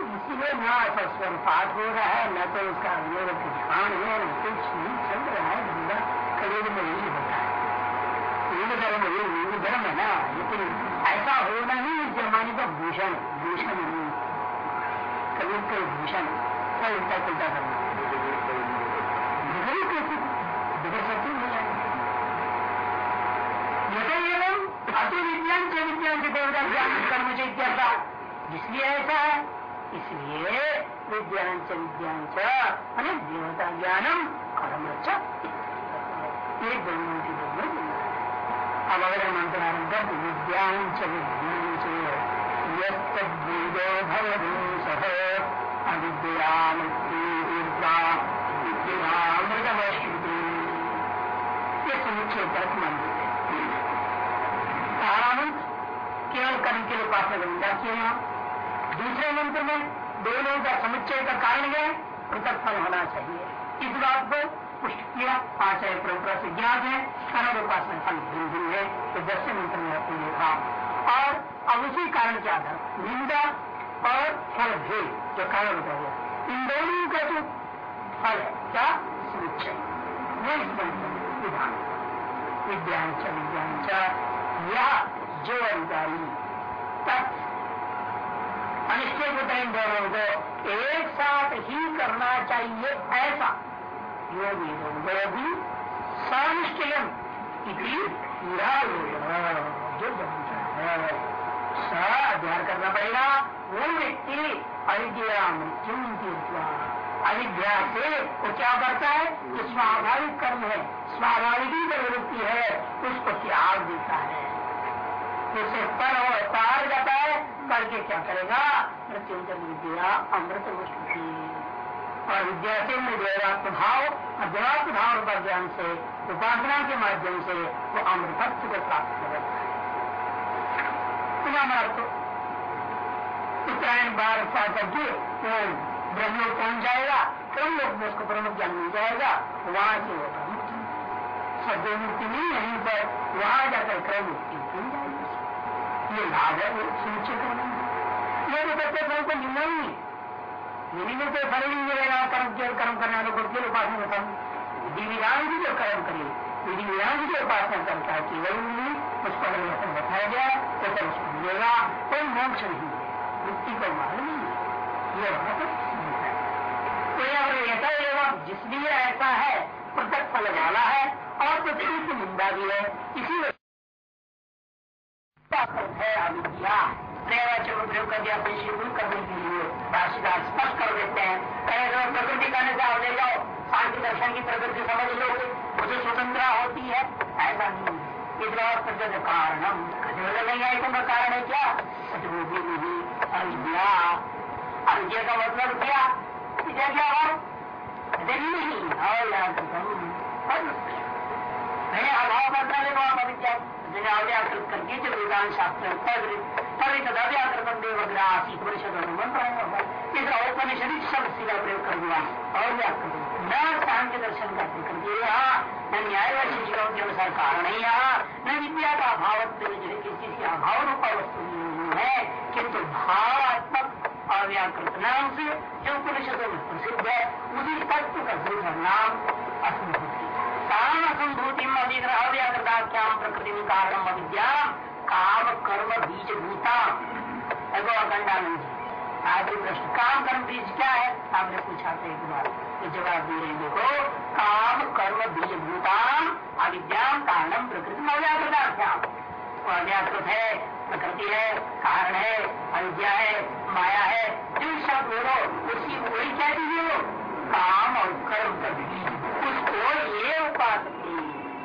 इसीलिए न ऐसा स्वर पाठ हो रहा है, न तो उसका मेरे ध्यान है कुछ नहीं चल रहा है धंधा करीब में यही होता है। हिंदू धर्म हिंदू धर्म है ना, लेकिन ऐसा होना ही इस जमाने का भूषण भूषण नहीं कभी कोई भूषण क्या उल्टा पुलटा करना। बिगड़ी कैसे बिगड़ सकती नहीं यथा एवं अति से विज्ञान देवता ज्ञान कर्म से इत्यासा इसलिए ऐसा है। इसलिए विज्ञान च विज्ञान च देवता ज्ञानम, कर्म ये दोनों की दोनों अब अगर मंत्र आरंभ कर विज्ञान विज्ञान च यदो भवदो सह अविद्या विद्यामृतमश्रुति ये समुच्चय तर्क मंत्र मंत्र केवल कर्म के लिए उपासना करेंगे क्यों यहाँ। दूसरे मंत्र में दोनों का समुच्चय का कारण है पृथक फल होना चाहिए। इस बात को पुष्ट किया आचार्य परंपरा से ज्ञात है कर्म उपासना फल भिन्न भिन्न है तो दस मंत्र में आपने लिखा और अब उसी कारण के आधार निंदा और फल भेद, जो कारण बताया इन दोनों का जो फल है, क्या? समुच्चय। वो इस मंत्र विधान विज्ञान च विज्ञान जो अधिकारी तत् अनिश्चय होता इन दोनों को एक साथ ही करना चाहिए ऐसा। योगी जो भी सनिश्चयम जो है, स अध्ययन करना पड़ेगा। वो व्यक्ति अविद्या, मृत्यु अविद्या से वो क्या करता है? जो स्वाभाविक कर्म है। स्वाभाविक ही प्रवृत्ति है, उसको त्याग देता है। उससे पर हो पार जाता है, करके क्या करेगा? मृत्युंजन विद्या अमृत मुष्टि। और विद्या से देवात्म भाव और देवात्म भाव का ज्ञान से, उपासना के माध्यम से वो अमृतत्व को प्राप्त करेगा अमृत उत्तरायण बार पा करके वो ब्रह्म पहुँच जाएगा क्रम लोग में उसको ब्रह्म ज्ञान मिल जाएगा, वहाँ से होगा मुक्ति सद्य मुक्ति नहीं, यहीं पर वहाँ जाकर क्रम मुक्ति मिल जाएगी। ये लाभ है वो सुनिश्चित करना ये तो प्रत्येक फल को मिलना ही यदि में कोई फल नहीं मिलेगा, कर्म केवल कर्म करने वालों को केवल उपासना फल विधि विधान की जो कर्म करे विधि विधान की जो उपासना करता है, केवल नहीं उसको अगर बताया गया तो फिर उसको मिलेगा, कोई मोक्ष नहीं। है मुक्ति को मालूम नहीं। ये वहाँ पर कोई अगर ऐसा एवं जिसलिए ऐसा है पृथक फल वाला है, और पृथ्वी की निंदा भी है इसीलिए अविद्या प्रयोजन प्रयोग कर करने के लिए स्पष्ट कर देते हैं प्रकृति कहने से आप दर्शन की प्रकृति समझ लो मुझे स्वतंत्रता होती है ऐसा नहीं इधर कारणम नहीं आई तो कारण है। क्या नहीं अविद्या का मतलब क्या मैंने अभाव मतलब आप अविद्या जिन्हें अव्याकृत करके जब वेदांत शास्त्र तभी तद अव्याकृत देवग्रासी परिषद मंत्र इस औपनिषद शब्द प्रयोग कर दिया अव्याकृत न सांख्य दर्शन का कर दिया न न्याय शिक्षकों के अनुसार कारण ही यहाँ न विद्या का अभाव किसी के अभाव रूप वस्तु है किंतु भावात्मक अव्याकृत नाम से जो उपनिषदों में प्रसिद्ध है उसी तत्व का दूसरा नाम असंभूति काम असंभूति अधिग्रह व्याकृताख्याम प्रकृति कारण अविद्या काम कर्म बीज भूता जी आदि प्रश्न काम कर्म बीज क्या है आपने पूछा था एक बार तो जवाब दे रहे देखो काम कर्म बीज भूताम अविद्याम कारणम प्रकृति अव्याकृताख्याम वो अव्याकृत है प्रकृति है कारण है अविद्या है माया है जो शब्द बोलो उसी वही क्या दीजिए काम और कर्म का बीज उसको ये उपाधि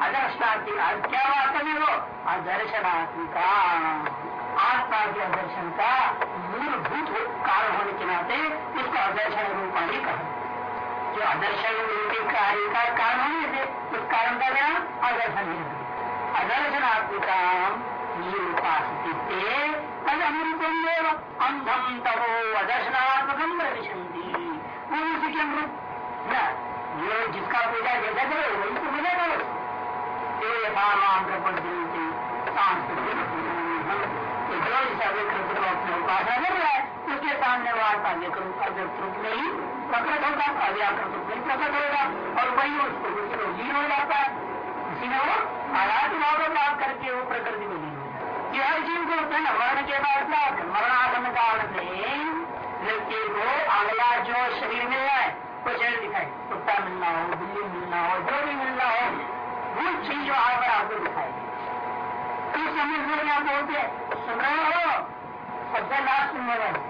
अदर्शनात्मिक क्या वास्तव में वो अदर्शनात्मिका आत्मा के दर्शन का मूलभूत कारण होने के नाते उसको अदर्शन रूपाणी कहा जो अदर्शन रूपी कार्य का कारण होने से उस कारण का नाम अदर्शन अदर्शनात्मिका ये उपासते अंधम तमो अदर्शनात्मकम प्रविशंति वो उसी के अनुरूप जो जिसका पूजा जैसा करो वही तो नाम प्रपंच सांस्कृतिक जो विकृत रूप में उपासना कर उसके सामने वो आत्मा रूप में ही प्रकट होगा अव्याकृत रूप में प्रकट होगा, और वही उसको उसको लीन हो जाता है। इसी में वो आयात भाव प्राप्त करके वो प्रकृति में लीन हो हर जीव को है मरण के बाद मरणासन काल से व्यक्ति को अगला जो शरीर रहा है शरीर दिखाई कुत्ता मिलना हो बिल्ली मिलना हो जो भी मिलना हो वो चीज़ जो आकर आपको दिखाई उस समय में आप बोलते सुन रहे हो सबसे लास्ट सुनने वाले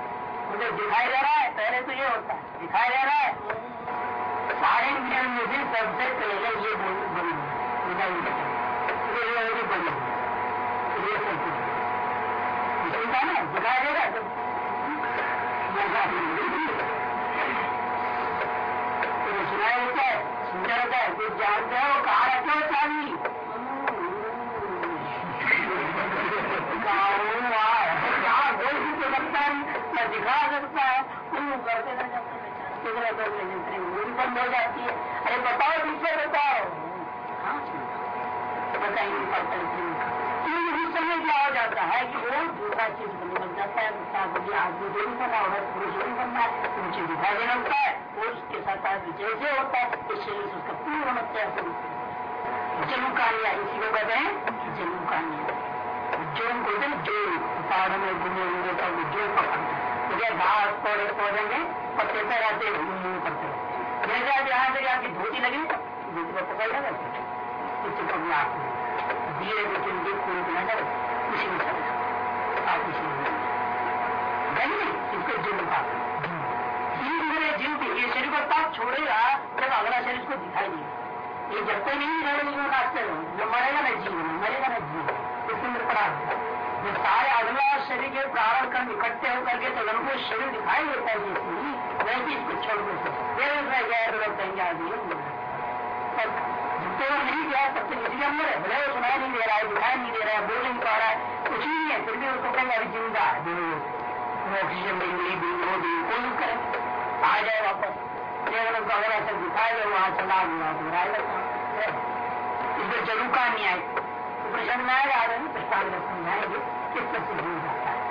मुझे दिखाई दे रहा है पहले तो ये होता है दिखाई दे रहा है सारे इंद्रियों में से सबसे पहले ये बनी ये ये सब दिखाई दे रहा है। तो सुनाई होता है सुंदर होता है कुछ जानते हो कहा रखे हो चांदी मैं दिखा सकता है तुम करते रह जाते बंद हो जाती है अरे बताओ पीछे बताओ समय जाता है कि वो दूसरा चीज़ बने जाता है आदमी जो भी बना होगा पुरुष भी बनना मुझे दिखाई देना होता है, वो उसके साथ जैसे होता है, इस शरीर से उसका पूर्ण प्रयास जन्म कहानिया इसी को कहते हैं जन्म कहानिया जो बोलते जो पहाड़ों में घूमे हुए का जो पकड़ते घास, पौधे पौधे में पत्ते पे रहते घूमने करते जैसे आप यहाँ से आपकी धोती लगी, धोती को पकड़ लगा कुछ देख कोई भी नज़र शरीर जब अगला दिखाई नहीं रहेगा रास्ते जो मरेगा ना जीवन मरेगा ना जीवन सारे अगला शरीर के प्रारंभ कर्म इकट्ठे होकर के तो उनको शरीर दिखाई देता है जैसे वैसे इसको छोड़ कहेंगे आदि जितने वो नहीं गया तब तक इसी अंदर है भले सुनाई नहीं दे रहा है दिखाई नहीं दे रहा है बोल नहीं पा रहा है कुछ नहीं है फिर भी उसको कहेंगे अभी ज़िंदा है ऑक्सीजन मिली भी वो भी कोई करे आ जाए वापस केवल उनको अगर ऐसा दिखाई दे वहाँ चला गया तो राय इसको ज़रूर का न्याय प्रश्न में आएगा आगे प्रस्ताव में समझाएँगे किस तरह से हो जाता है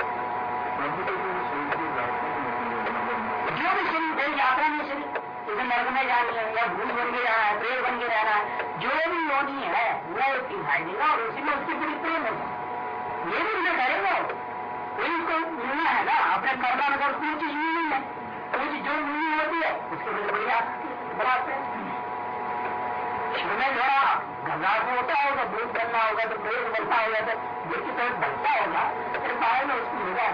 जो भी शरीर है, यात्रा में शरीर। जैसे नर्क में जानी है या भूल बन के जाना है, प्रेम बन के रहना है, जो भी योनी है वो दिखाई देगा और उसी में उसकी पूरी प्रेम होगा ये भी उसे करेगा। वही उसको मिलना है ना अपने कर्मानुसार कोई चीज़ मिलनी है कोई चीज़ जो मिलनी होती है, उसके लिए बढ़िया। बड़ा प्रेम शुरू में गंगा को होता होगा, दूध बनना होगा तो प्रेम बनता होगा तो दूध की तरफ़ बनता होगा फिर बाद में उसको मिला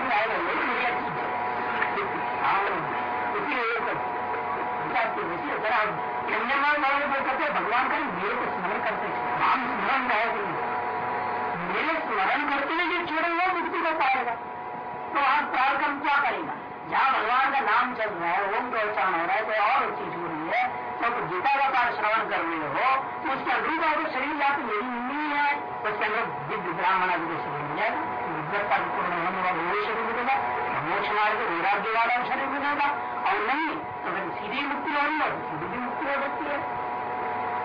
में आएगा बढ़िया चीज़ हाँ इसलिए जरा बोल करते भगवान का मेरे को स्मरण करते नाम स्मरण रहेगा मेरे स्मरण करते हुए जो छोड़ेगा मुक्ति को पाएगा तो आप प्रारंभ क्या करेगा जहाँ भगवान का नाम चल रहा है ओम का उच्चारण हो रहा है कोई और चीज़ हो रही है तो गीता का पाठ श्रवण कर रहे हो तो उसके अनुरूप आपको शरीर जाति मेरी नहीं है उसके अंदर दिव्य ब्राह्मण का शरीर मिल जाएगा विद्वत्ता पूर्ण होने वाला वो शरीर मिलेगा मोक्ष वैराग्य वाला शरीर मिलेगा और नहीं तो फिर सीधी मुक्ति हो होगी और सीधी भी मुक्ति हो सकती है।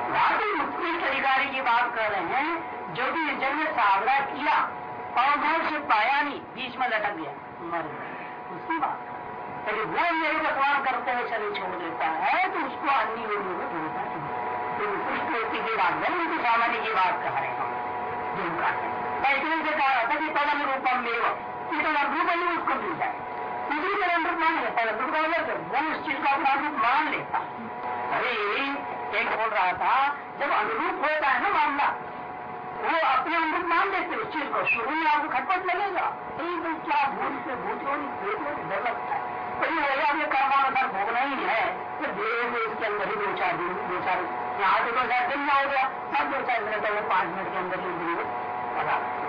वहाँ मुक्ति के अधिकारी की बात कर रहे हैं, जो भी जन्म साधना किया, और घर से पाया नहीं, बीच में लटक गया, मर गया। उसकी बात। यदि वो मेरे स्मरण करते हुए शरीर छोड़ देता है तो उसको अन्य योगियों में चाहिए तो व्यक्ति की बात नहीं सामान्य की बात कह रहे हैं। से कहा था कि तदन रूपम कि तदन रूप ही उसको मिल जाए। दूसरी तदन रूप मान लेता है रूप का वो उस चीज़ को अपना रूप मान लेता अरे एक बोल रहा था जब अनुरूप होता है ना मामला वो अपने अनुरूप मान लेते उस चीज़ को शुरू में आपको खटपट लगेगा नहीं क्या भूल से भूत हो डर लगता है होगा ये कर्मानुसार भोगना ही है तो धीरे धीरे इसके अंदर ही दो चार दिन दो चार यहाँ तो दो चार दिन में हो गया तब दो चार मिनट वो पाँच मिनट के अंदर ही दिन पता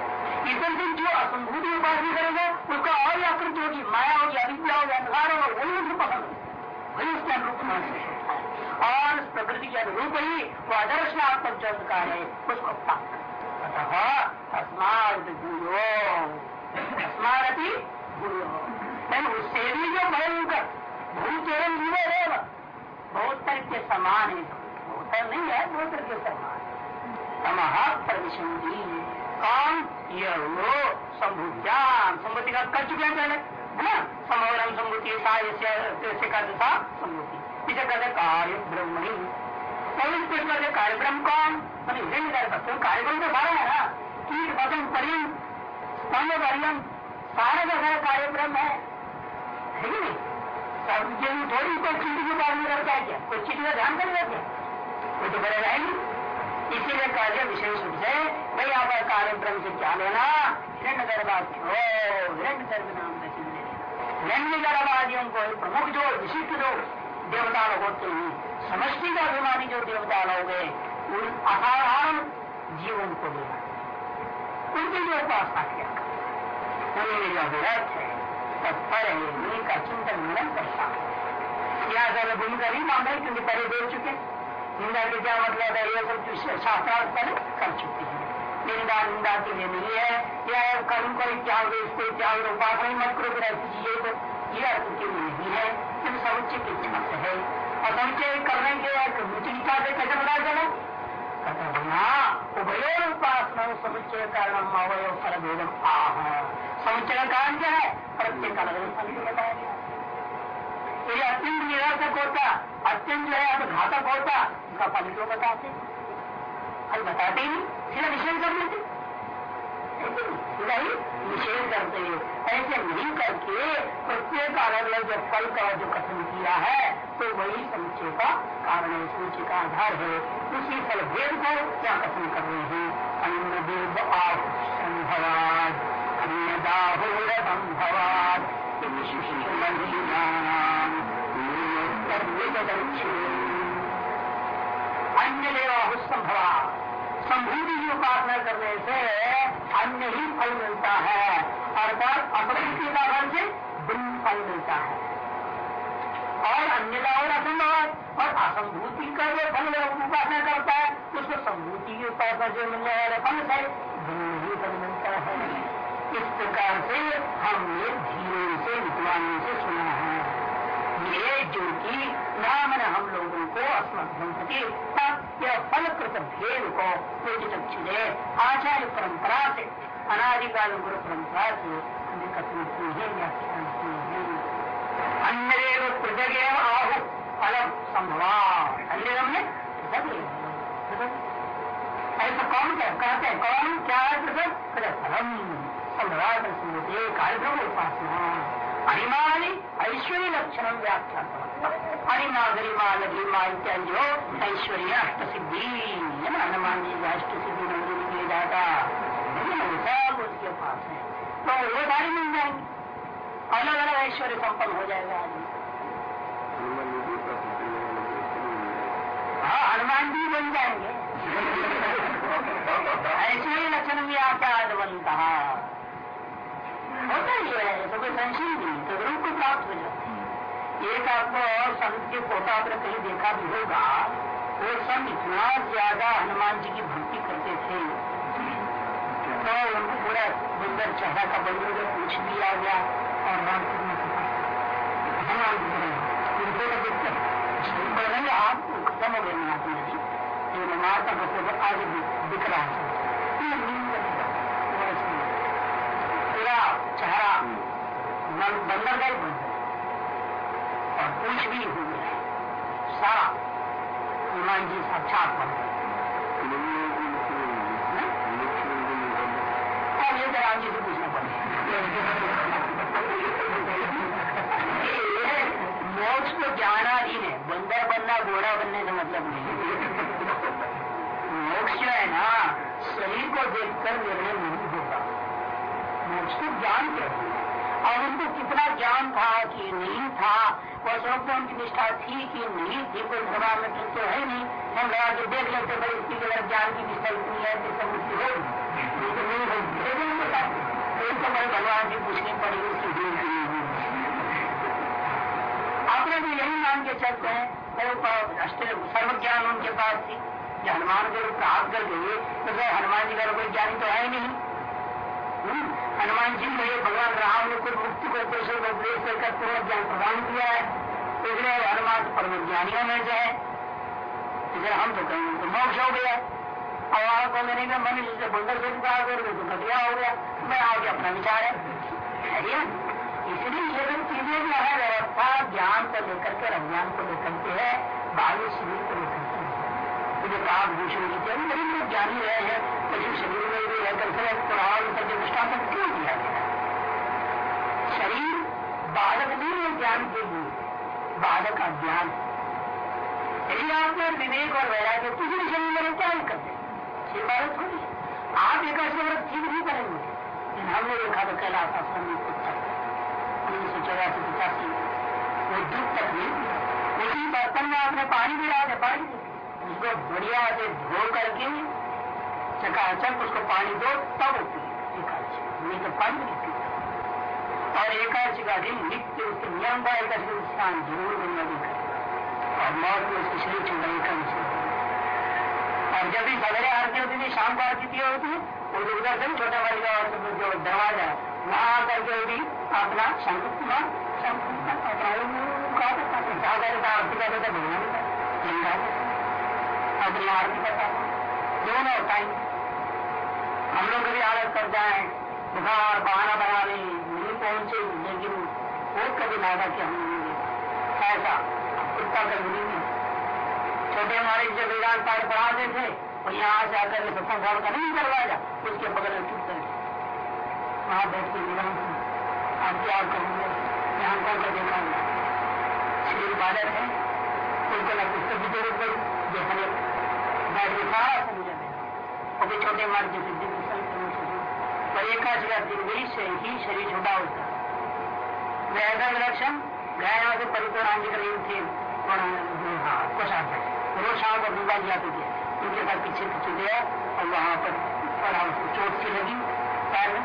इधर दिन जो असंभूति उपाधि करेगा, उसका और आकृति होगी माया होगी अविद्या होगी अंधकार होगा वही उसे पसंद वही उसके अनुरूप है। और उस प्रकृति के अनुरूप ही वो आदर्शनात्मक जो का है, उसको अस्माद गुरो उससे भी जो भयंकर एवं जीवो रेव बहुतर के समान है। बहुतर नहीं है बहुतर के समान तमह प्रविशंति कौन? ये वो संभुत्याम संभूति का कर चुके हैं पहले, है ना? समवरम संभूति से था कहते कार्य ब्रह्म ही चौबीस पेट करते कार्य ब्रह्म कौन? मैंने हिरण्य कार्य सकते। कार्यक्रम तो सारा है ना? कीट, पतंग पर्यंत स्तंभ पर्यंत सारे का सारा कार्य ब्रह्म है है नहीं? सब ज़रूर थोड़ी कोई चीटी के बारे में करता है क्या? कोई चीटी का ध्यान करेगा क्या? वो तो बड़े ही इसीलिए कार्य विशेष रूप से भाई आप कार्य ब्रह्म से क्या लेना हिरण्य गर्भाख्यो हिरण्य गर्भ नाम हिरण्य गर्भादियों को प्रमुख जो विशिष्ट जो देवता लोग होते हैं, समष्टि का अभिमानी जो देवता लोग है, उन असाधारण जीवन को लेना उनकी जो उपासना किया। उनमें जो विरत है, तत्पर है, उन्हीं का चिंतन निरंतर सा यहाँ से भूमिका नहीं मांग रही क्योंकि पहले बोल चुके निंदा के क्या मतलब है? ये सब शास्त्रार्थ पहले कर चुके हैं। निंदा निंदा के लिए नहीं है। या कर्म को त्याग इसको त्याग उपासना मत करो, फिर ऐसी चीज़ों को ये अर्थ के लिए नहीं है। क्योंकि समुच्चय की से है। और समुच्चय करने के इच्छा से कैसे बता कहते बना उभयोर उपासना समुच्चय कारण अवय फल भेदम आह। समुच्चय का कारण क्या है? प्रत्येक अलग अलग बताया गया। ये अत्यंत निराशक होता अत्यंत जो है घातक होता। उसका फल क्यों बताते फल बताते ही सीधा निषेध कर देते ही निषेध करते ऐसे नहीं करके प्रत्येक अलग अलग जो फल का जो कथन किया है तो वही समुचे का कारण है, समुच्चय का आधार है। उसी फल भेद को क्या कथन कर रहे हैं? अन्न देव आप संभवाद अन्नदाहुर संभवाद अन्य संभवा संभूति की उपासना करने से अन्य ही फल मिलता है अर्थात असंभूति का फल से भिन्न फल मिलता है और अन्यता और असंभव और असंभूति का जो फल उपासना करता है। उसको संभूति की उपासना जो मिलने वाले फल से भिन्न ही फल मिलता है। इस प्रकार से हमने धीरे से, विद्वानों से सुना है। ये जो कि नाम हम लोगों को अस्मभ्यंति फलकृत भेद को पूजित आचार्य परंपरा से, अनादिकाल गुरु परंपरा से हमें कथन किए हैं, व्याख्यान किए हैं। अन्य पृथक एवं आहु, फलम संभवा अन्य हमने पृथक ऐसा कौन क्या कहते हैं? कौन? क्या है पृथक फलम। संभवाद कार्यक्रम उपासना अनिमानी ऐश्वर्य लक्षण व्याख्या अनिमा गरिमा लगिमा इत्यादि जो ऐश्वर्य अष्ट सिद्धि है ना हनुमान जी का अष्ट सिद्धि मंदिर लिए जाता सब उसके पास है। तो वो सारी मिल जाएँगे। अलग अलग ऐश्वर्य संपन्न हो जाएगा आदमी। हाँ हनुमान जी बन जाएँगे ऐश्वर्य लक्षण व्याख्या बनता संशय नहीं तो को प्राप्त हो जाता है एक आपको और संत के फ़ोटो आपने कहीं देखा भी होगा वो सब इतना ज़्यादा हनुमान जी की भक्ति करते थे। तो उनको पूरा बंदर चेहरा का बंदर को पूछ भी आ गया और राम हनुमान उनको तो आप खत्म हो गए महात्मा जी ये महात्मा का आगे दिख रहा है पूरा चेहरा बंदर का ही। बन और पूछ भी हो। गया सारा हनुमान जी साक्षात बन अब ये राम जी से पूछना पड़ेगा मोक्ष तो ज्ञानाधीन है। बंदर बनना, घोड़ा बनने का मतलब नहीं मोक्ष जो है ना, शरीर को देखकर निर्णय नहीं होगा। मोक्ष को ज्ञान कहते हैं। और उनको कितना ज्ञान था कि नहीं था वह स्वरूप उनकी निष्ठा थी कि नहीं थी कोई सभा में तो है नहीं। हम लगा के देख लेते भाई, इसकी अगर ज्ञान की निष्ठा इतनी है तो उसकी होगी तो नहीं होगी तो मैं भगवान जी पूछनी पड़ेगी उसकी की आपने भी यही मान के चलते हैं। सर्व ज्ञान उनके पास थी। हनुमान को प्राप्त कर गए तो हनुमान जी का कोई ज्ञानी तो है नहीं। हनुमान जी ने भगवान राम ने कुछ मुक्ति को उपदेश को उपदेश करके पूर्ण ज्ञान प्रदान किया है। इसलिए हनुमान परम ज्ञानियों में से है इसलिए हम तो कहेंगे तो मोक्ष हो गया। और आप आपको मैंने मनुष्य से बंदर से कहा कर तो घटिया हो गया। मैं आगे अपना विचार है। इसलिए ये सब चीज़ें जो है, व्यवस्था, ज्ञान को लेकर के अज्ञान को लेकर के है बाह्य शरीर को लेकर के जो भूषण की ज्ञानी रहे हैं। लेकिन शरीर में भी रहकर के पुराण करके दृष्टांत क्यों दिया गया शरीर बाधक नहीं है ज्ञान के लिए बाधक अज्ञान यदि आपने विवेक और वैराग्य किसी भी शरीर में क्या करते हैं बाधक थोड़ी आप एक व्रत ठीक नहीं करेंगे लेकिन हमने देखा तो कैलाश आश्रम में पुस्तक उन्नीस सौ चौरासी पचासी वो दुख तक नहीं उसी बर्तन में आपने पानी भी डाल पानी उसको बढ़िया से धो करके चकाचक उसको पानी दो, तब होती है। एकादशी तो पानी नहीं पीता और एकादशी का दिन नित्य उसके नियम का एकादशी स्नान ज़रूर भी करे और मौत में उसकी शरीर छूटा एकादशी और जब भी सवेरे आरती होती थी, शाम को आरती होती है वो उधर से छोटा वाली का जो दरवाज़ा वहाँ आकर के भी अपना शांति अपना आरती करते थे भगवान अपनी आरती करता दोनों टाइम। हम लोग कभी आलस कर जाए, बुखार, बहाना बना ले नहीं पहुँचे लेकिन वो कभी नागा कि हम नहीं ऐसा, कुत्ता कभी नहीं छोटे हमारे जब वेदांत पाठ पढ़ाते थे, और यहाँ से आकर के सत्संग भाव का नहीं करवाया उसके बगल में चुप कर वहाँ बैठ के वेदांत आप क्या करोगे? यहाँ कौन कर देखा श्री बालक है, उनको न पुस्तक की ज़रूरत पड़ी जैसे बैठ के सारा समझा और भी छोटे मार्ग जैसे और एकाश का से ही शरीर छोटा होता है। वैधव लक्षण गया से परिपूर्णांजी कर रही थे शाम को डूबा जाते थे। उनके साथ पीछे पीछे गया और वहाँ पर पड़ा उसको चोट सी लगी। पैर में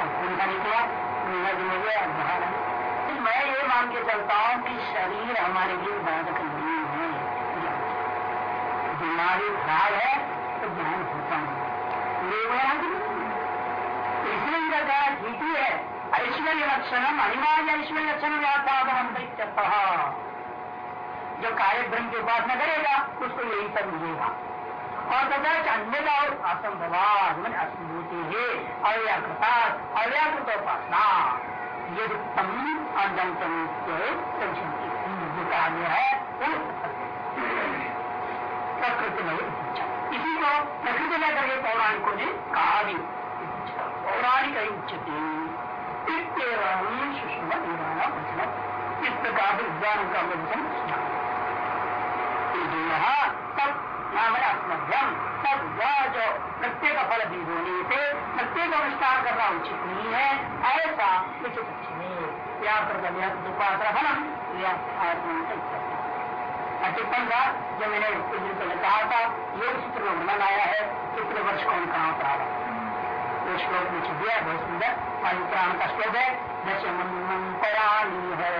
और खून का निकला गंगा जी हो गया और बाहर तो मैं ये मान के चलता हूँ कि शरीर हमारे लिए बाधक नहीं है। बीमारी खराब है तो ज्ञान होता इनका कहा ठीक ही। ऐश्वर्य लक्षण अनिवार्य ऐश्वर्य लक्षण व्यापार जो कार्य ब्रह्म की उपासना करेगा, उसको यही सब मिलेगा। और तथा अन्य और असंभवाद, मैंने असंभूति है, अव्याकृता, अव्याकृत उपासना। युक्तम अदंतम जो कहा गया है प्रकृति में इसी को प्रकृति लेकर के पौराणिकों ने कहा भी पौराणिक उच्चते सुषमा वचन इस प्रकार विद्वान का वचन नाम अस्मभ्यम तब वह जो प्रत्येक फल भी होने से प्रत्येक अनुष्ठान करना उचित नहीं है ऐसा उचित फलम था जो मैंने कुछ दिन पहले कहा था योग चित्र में वर्णन आया है कितने वर्ष कौन कहाँ पर आ रहा है वो श्लोक में छुप गया बहुत सुंदर वायु प्राण का श्लोक है जैसे मंत्राणी है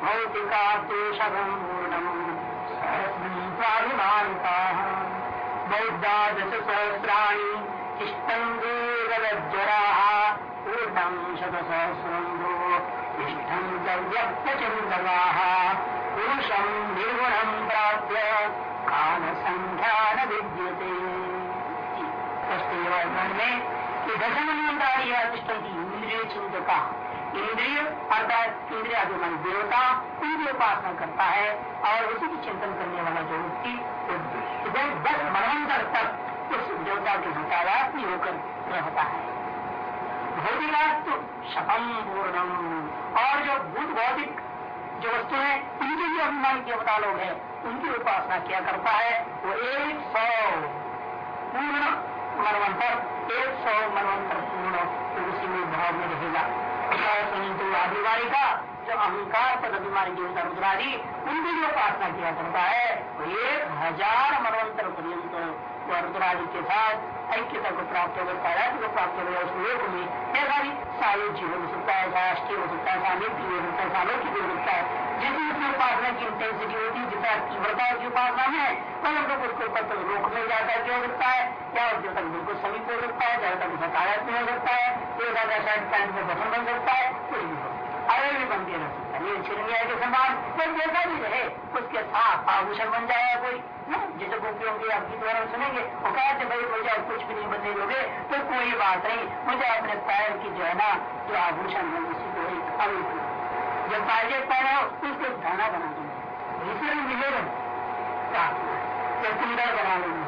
भौतिका स्वाभिमानिता बौद्धा दश सहस्राणी इष्टंगेरज्जरा पूर्णम शत सहस्रंगो इष्टं व्यक्तचंदवा पुरुषम निर्गुणम में कि दशमन्वंतारी अधिष्ठती इंद्रिय चिंतका इंद्रिय अर्थात इंद्रिय अभिमान देवता उनकी उपासना करता है और उसी की चिंतन करने वाला जो व्यक्ति दस मनवंतर तक उस देवता के हितायात होकर रहता है। भौतिकास्तु शपम पूर्णम और जो भूत भौतिक जो वस्तु है, उनके भी अभिमान देवता लोग है, उनकी उपासना किया करता है, वो एक सौ। पूर्ण मनवंतर, एक सौ मनवंतर पूर्ण उसी में भाव में रहेगा। आदिवारी का जो अहंकार पद अभिमानी देवता रुद्रादि, उनकी जो उपासना किया करता है वो एक हज़ार मनवंतर पर्यंत रुद्रादि के साथ ऐक्यता को प्राप्त होगा सारात्य को प्राप्त होगा उस लोक में ऐसा भी सायुज्य हो सकता है राष्ट्रीय हो सकता है सामित्य हो सकता है सालोक्य हो सकता है जितनी उसकी उपासना की इंटेंसिटी होती है जितना तीव्रता की उपासना में तो लोग उसको पत्र लोक में जाकर के हो सकता है या जो तक बिल्कुल समीप हो सकता है जहाँ तक सकारात्मक हो सकता है तो ज़्यादा शर्ट पैंट में बटन बन सकता है कुछ भी हो अरे भी बनते रह सकता है छिड़िया के समान जैसा भी रहे, उसके साथ आभूषण बन जाएगा कोई। जैसे गोपियों की आपकी द्वारा सुनेंगे, वो कहते भाई मुझे अब कुछ भी नहीं बनने दोगे तो कोई बात नहीं। मुझे अपने पैर की जो है ना, जो आभूषण है, उसी को एक अभी जब पाजे पैर हो उसको दाना बना दूँगा इसे मिलेगा। सुंदर बना लूँगा?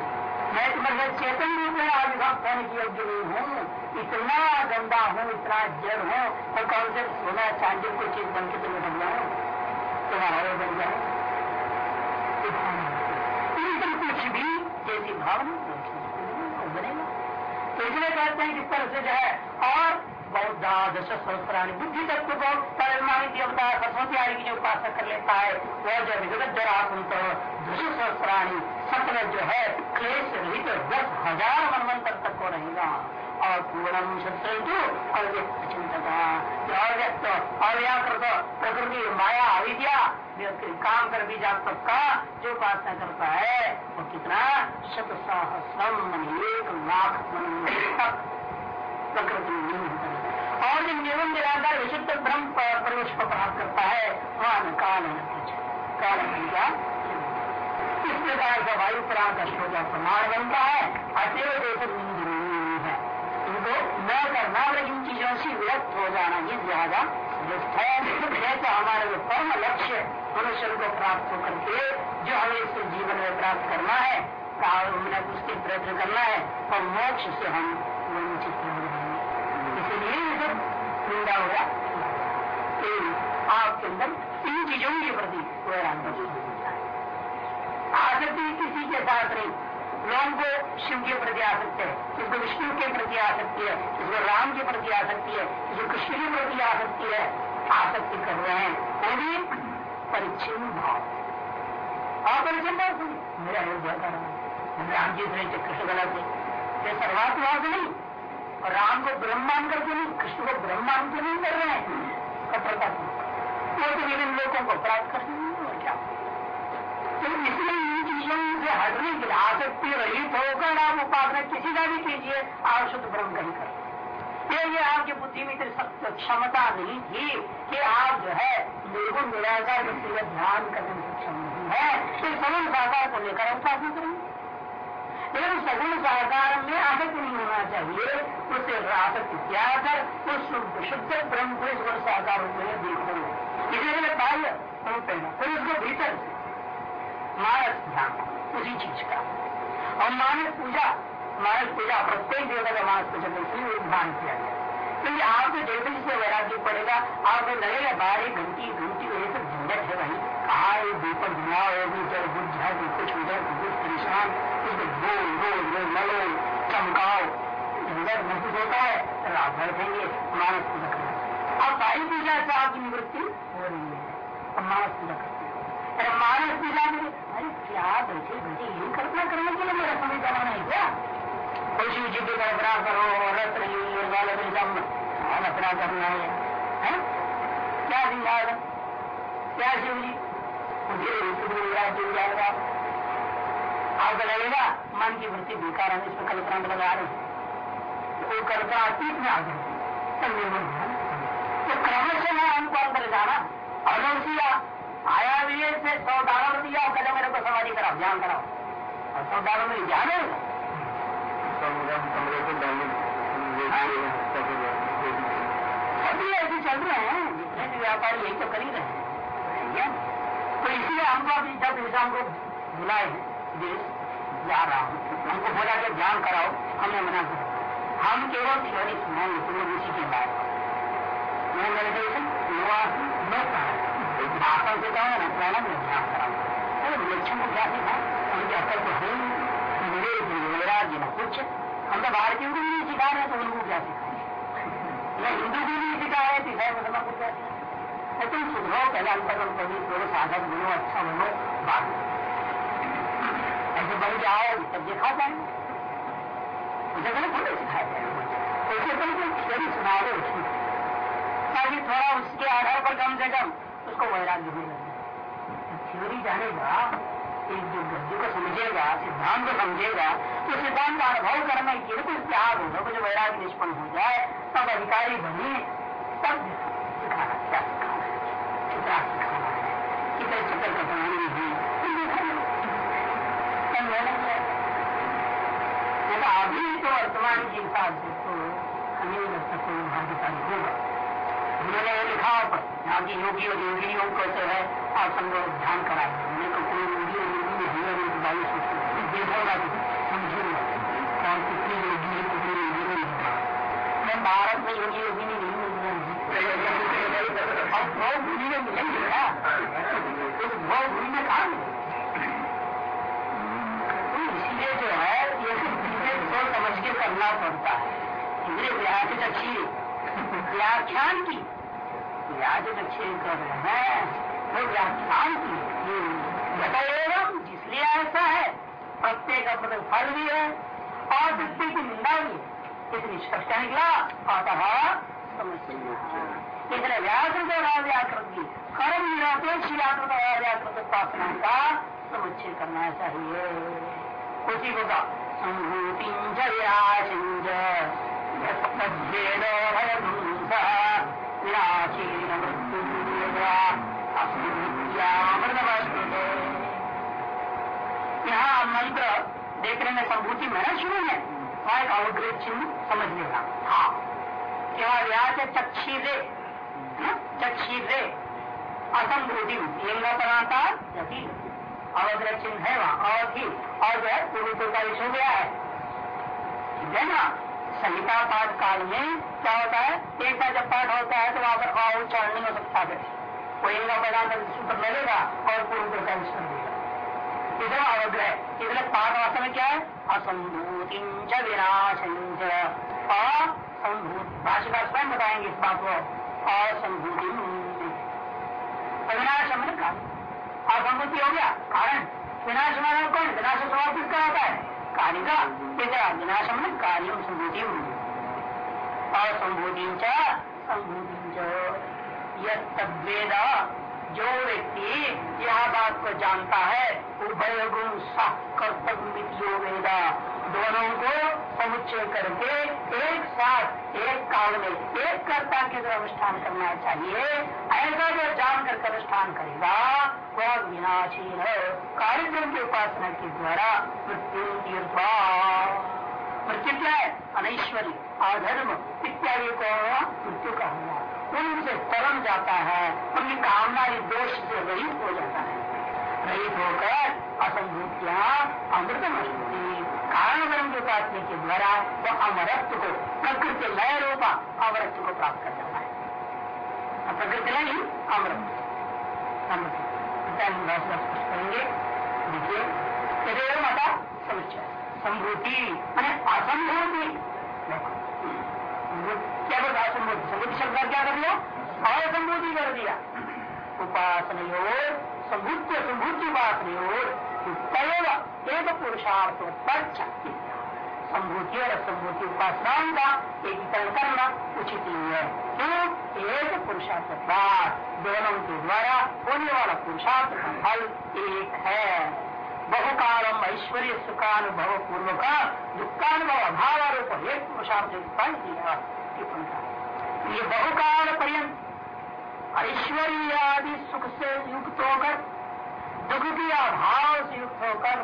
मैं तुम्हारे चेतन रूप में आविर्भाव होने की योग्य नहीं हूँ, इतना गंदा हूँ, इतना जड़ हूँ, और कौन से सोना चांदी को चीज़ बन के तुम्हें बन जाए तुम्हारा बन जाए तुम कुछ भी जैसी भावना बनेगा। तो इसलिए कहते हैं किस तरह से जो है, और बौद्धा दश सहस्राणी बुद्धि तक को बहुत परिमाणित देवता सरस्वती आदि की जो उपासना कर लेता है वह जो विगत जरासंत दश सहस्राणी सत्र जो है, क्लेश रहित दस हज़ार मनवंतर तक को रहेगा। और पूर्णम शत्रु अव्यक्त चिंतका अव्यक्त, अव्याकृत, प्रकृति माया अविद्या काम कर भी जातक का जो उपासना करता है, वो कितना? शत सहस्रम एक लाख तक प्रकृति नहीं होता और जब निर्वम निराकार विशुद्ध ब्रह्म प्रवेश को प्राप्त करता है, वहाँ काल है काल इस प्रकार का वायु पराकर्ष हो जाए प्रमाण बनता है। जैसे नींद है। इनको न करना और इन चीज़ों से व्यक्त हो जाना ये ज़्यादा जैसा हमारा जो परम लक्ष्य मनुष्य को प्राप्त होकर के जो हमें इस जीवन में प्राप्त करना है हमने उसके प्रयत्न करना है, और मोक्ष से हम वंचित हो इसलिए ये सब निंदा हो गया आपके अंदर इन चीज़ों के प्रति वैराग्य आसक्ति किसी के साथ नहीं। लोगों को शिव के प्रति आसक्ति है किसको विष्णु के प्रति आसक्ति है किसको राम के प्रति आसक्ति है किसको कृष्ण के प्रति आसक्ति है, आसक्ति कर रहे हैं। वो भी परिच्छिन्न भाव। अपरिचिन भाव मेरा अयोध्या का राम राम जी से कृष्ण गला से सर्वात्मा से नहीं। और राम को ब्रह्म मान करके नहीं, कृष्ण को ब्रह्म मान के नहीं कर रहे हैं। कठोरता वो तो लोगों को प्राप्त कर रहे क्या तो इसलिए इन चीज़ों से हटने के लिए आसक्ति रहित होकर आप उपासना किसी का भी कीजिए आप शुद्ध भ्रम का ही कर ये आपकी बुद्धि में इतनी क्षमता नहीं थी कि आप जो है निर्गुण निराकार व्यक्ति का ध्यान करने में सक्षम नहीं है तो सगुण साकार को लेकर उपासना करेंगे लेकिन सगुण साकार में आसक्ति नहीं होना चाहिए उससे आसक्ति त्याग कर उस शुद्ध ब्रह्म को इस गुण साकार रूप में देखो इसीलिए बाह्य पहना फिर उसको भीतर से मानस ध्यान उसी चीज़ का। और मानस पूजा मानस पूजा, प्रत्येक देवता का मानस पूजा को इसलिए ध्यान किया गया। क्योंकि आपको जैसे जिससे वैराग्य पड़ेगा आपको लगेगा बारह घंटी घंटी ये सब झंझट है भाई। कहा ये दीपक धुआँ होगी जब बुझ जाए कुछ हो जाए कुछ परेशान उसको बोल बोल बोल मलो चमकाओ। झंझट महसूस होता है तो आप बैठेंगे मानस पूजा करेंगे अब बाई पूजा से आपकी निवृत्ति हो रही है। अब मानस पूजा करते अरे मानस पूजा में अरे क्या बैठे बैठे यही कल्पना करने के लिए मेरा समय जमाना है। क्या शिव जी की कल्पना करो रत नहीं वाले में जम कल्पना करना है। है? क्या समझाएगा क्या शिव जी मुझे राज्य जाएगा आपको लगेगा मन की वृत्ति बेकार है, इसमें कल्पना में लगा रहे वो कल्पना अतीत में आ गई। तो क्रमश है हमको अंदर जाना अनौसिया आया भी से सौ डॉलर दिया और कहते मेरे को समाधि कराओ, ध्यान कराओ। और सौ डॉलर में ध्यान। है ऐसे चल रहे हैं, जितने भी व्यापारी यही तो कर ही रहे हैं। तो इसलिए हमको अभी जब जैसे हमको बुलाए हैं, देश, जा रहा हूँ। हमको बोला कि ध्यान कराओ, हमने मना किया। हम केवल थियोरी सुनाएँगे तुम लोग उसी के बाद मैं। मेडिटेशन भाषण से कहो में लक्षण को क्या सिखा उनकी अकल तो है मेरे मेरा जिन कुछ हम तो भारतीयों को भी नहीं सिखा रहे तो उनको क्या सिखाए मैं हिंदू को नहीं सिखा रहे तो ईसाई मुसलमान को क्या सिखाए तुम सुधरो पहले अंतर्गत कभी थोड़े साधक बनो अच्छा बनो बाद ऐसे बन जाओ तब देखा जाए मुझे गलत थोड़े सिखाया जाए ऐसे बिल्कुल थियरी सुना दो उसकी ताकि थोड़ा उसके आधार पर कम से कम उसको वैराग्य भी लगे थ्योरी जानेगा, एक जो गद्य को समझेगा, सिद्धांत को समझेगा तो सिद्धांत का अनुभव करने के लिए कुछ त्याग होगा कुछ वैराग्य निष्पन्न हो जाए तब अधिकारी बने तब क्या है। है। है। अभी तो वर्तमान के हिसाब से तो हमें लगता कोई भाग्यशाली होगा। उन्होंने वो लिखा पर यहाँ की योगी और योगिनियों को जो है आप संग ध्यान कराए। उन्होंने तो कोई योगी और योगी है नहीं। बाईस देखोगा तो समझूँगा कौन कितनी योगी है कितनी योगी नहीं मैं भारत में योगी योगी नहीं मिल अब भौ भूमि में मिलेंगे ना उस भौ में कहा तो इसलिए जो है ये चीज़ें सोच समझ के करना पड़ता है। इंद्रिय व्याख्या अच्छी व्याख्यान की व्याज अच्छे कर रहे हैं, वो व्याख्यान की बताएगा जिसलिए ऐसा है, प्रत्येक अपने फल भी है, और वृत्ति की निंदा भी है। निष्कर्ष का निकला अतः समस्या इसलिए व्याकृत और अव्याकृत की कर्म निराकृत शिलाकृत और अव्याकृत उपासना का समुच्चय करना चाहिए। उसी को का संभूति विनाशीन यहाँ मंत्र देख रहे संभूति में ना शुरू में वहाँ एक अवग्रह चिन्ह समझ लेना हाँ। केवल यहाँ से चक्षी रे चक्षी रे असंभूति लिंग जति अवग्रह चिन्ह है वहाँ और भी और जो है पूर्व का हो गया है ठीक है ना संहिता पाठ काल में क्या होता है? एक बार जब पाठ होता है तो वहाँ पर अउच्चारण नहीं हो सकता वो इंग पदार्थ सूत्र लगेगा और पूर्व का देगा इधर अवग्रह इधर पाठ वास्तव में क्या है? असंभूति विनाश असंभूत भाषिका स्वयं बताएँगे इस बात को। असंभूति अविनाश हमने कहा। असंभूति हो गया। कारण? विनाश माना कौन? विनाश स्वभाव किसका होता है? कार्य का इधर विनाश मन कार्य संभूति असंभूति संभूति यद जो व्यक्ति यह बात को जानता है, उभय गुण कर्तव्य वेदा, दोनों को समुच्चय करके एक साथ काल में एक कर्ता के द्वारा अनुष्ठान करना चाहिए ऐसा जो जान करके अनुष्ठान करेगा वह विनाशी है? कार्यक्रम की उपासना के द्वारा मृत्यु मृत्यु क्या है? अनैश्वरी, अधर्म इत्यादि को मृत्यु का होना उनसे तरम जाता है, उनकी कामना दोष से रहित हो जाता है। रहित होकर असंभूतिया अमृतम अश्वती कारण धर्म के उपासने के द्वारा वो अमरत्व को प्रकृति लय रूपा अमरत्व को प्राप्त कर जाता है प्रकृति लय अमृत अमृत करेंगे देखिए यदि मता समुच्चय संभूति मैंने असंभूति क्या बता संभूति शब्द क्या कर दिया असंभूति कर दिया उपासनयोर संभूति संभूति उपासनयोर तय एक पुरुषार्थ संभूति और असंभूति उपासनाओं का एकीकरण करना उचित ही है। क्यों? एक पुरुषार्थ दोनों के द्वारा होने वाला पुरुषार्थ का फल एक है। बहुकालम ऐश्वर्य सुखानुभव पूर्वक दुखानुभव अभाव रूप एक पुरुषार्थ फल दिया ये बहुकाल पर्यंत ऐश्वर्य आदि सुख से युक्त होकर के अभाव से युक्त होकर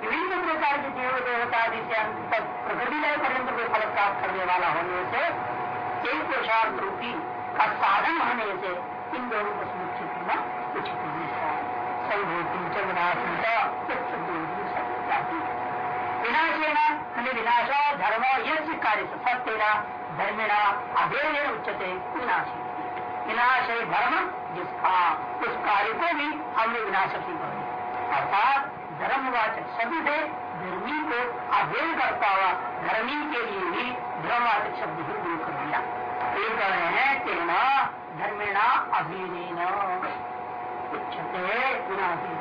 विभिन्न प्रकार के देव देवता आदि से अंत तक प्रकृति लय पर्यंत को फल प्राप्त करने वाला होने से एक पुरुषार्थ रूपी का साधन होने से इन दोनों को सुनिश्चित करना उचित नहीं है। च विनाशेना विनाशो धर्म यश कार्य सत्यना धर्मिणा अभेद उच्चते विनाशी। विनाश है धर्म जिसका, उस कार्य को भी हमने विनाश की कर अर्थात धर्मवाचक शब्द से धर्मी को अभेद करता हुआ धर्मी के लिए भी धर्मवाचक शब्द ही दूर कर दिया। ये कह रहे हैं, तेना धर्मिणा अभिन उच्चते विनाशी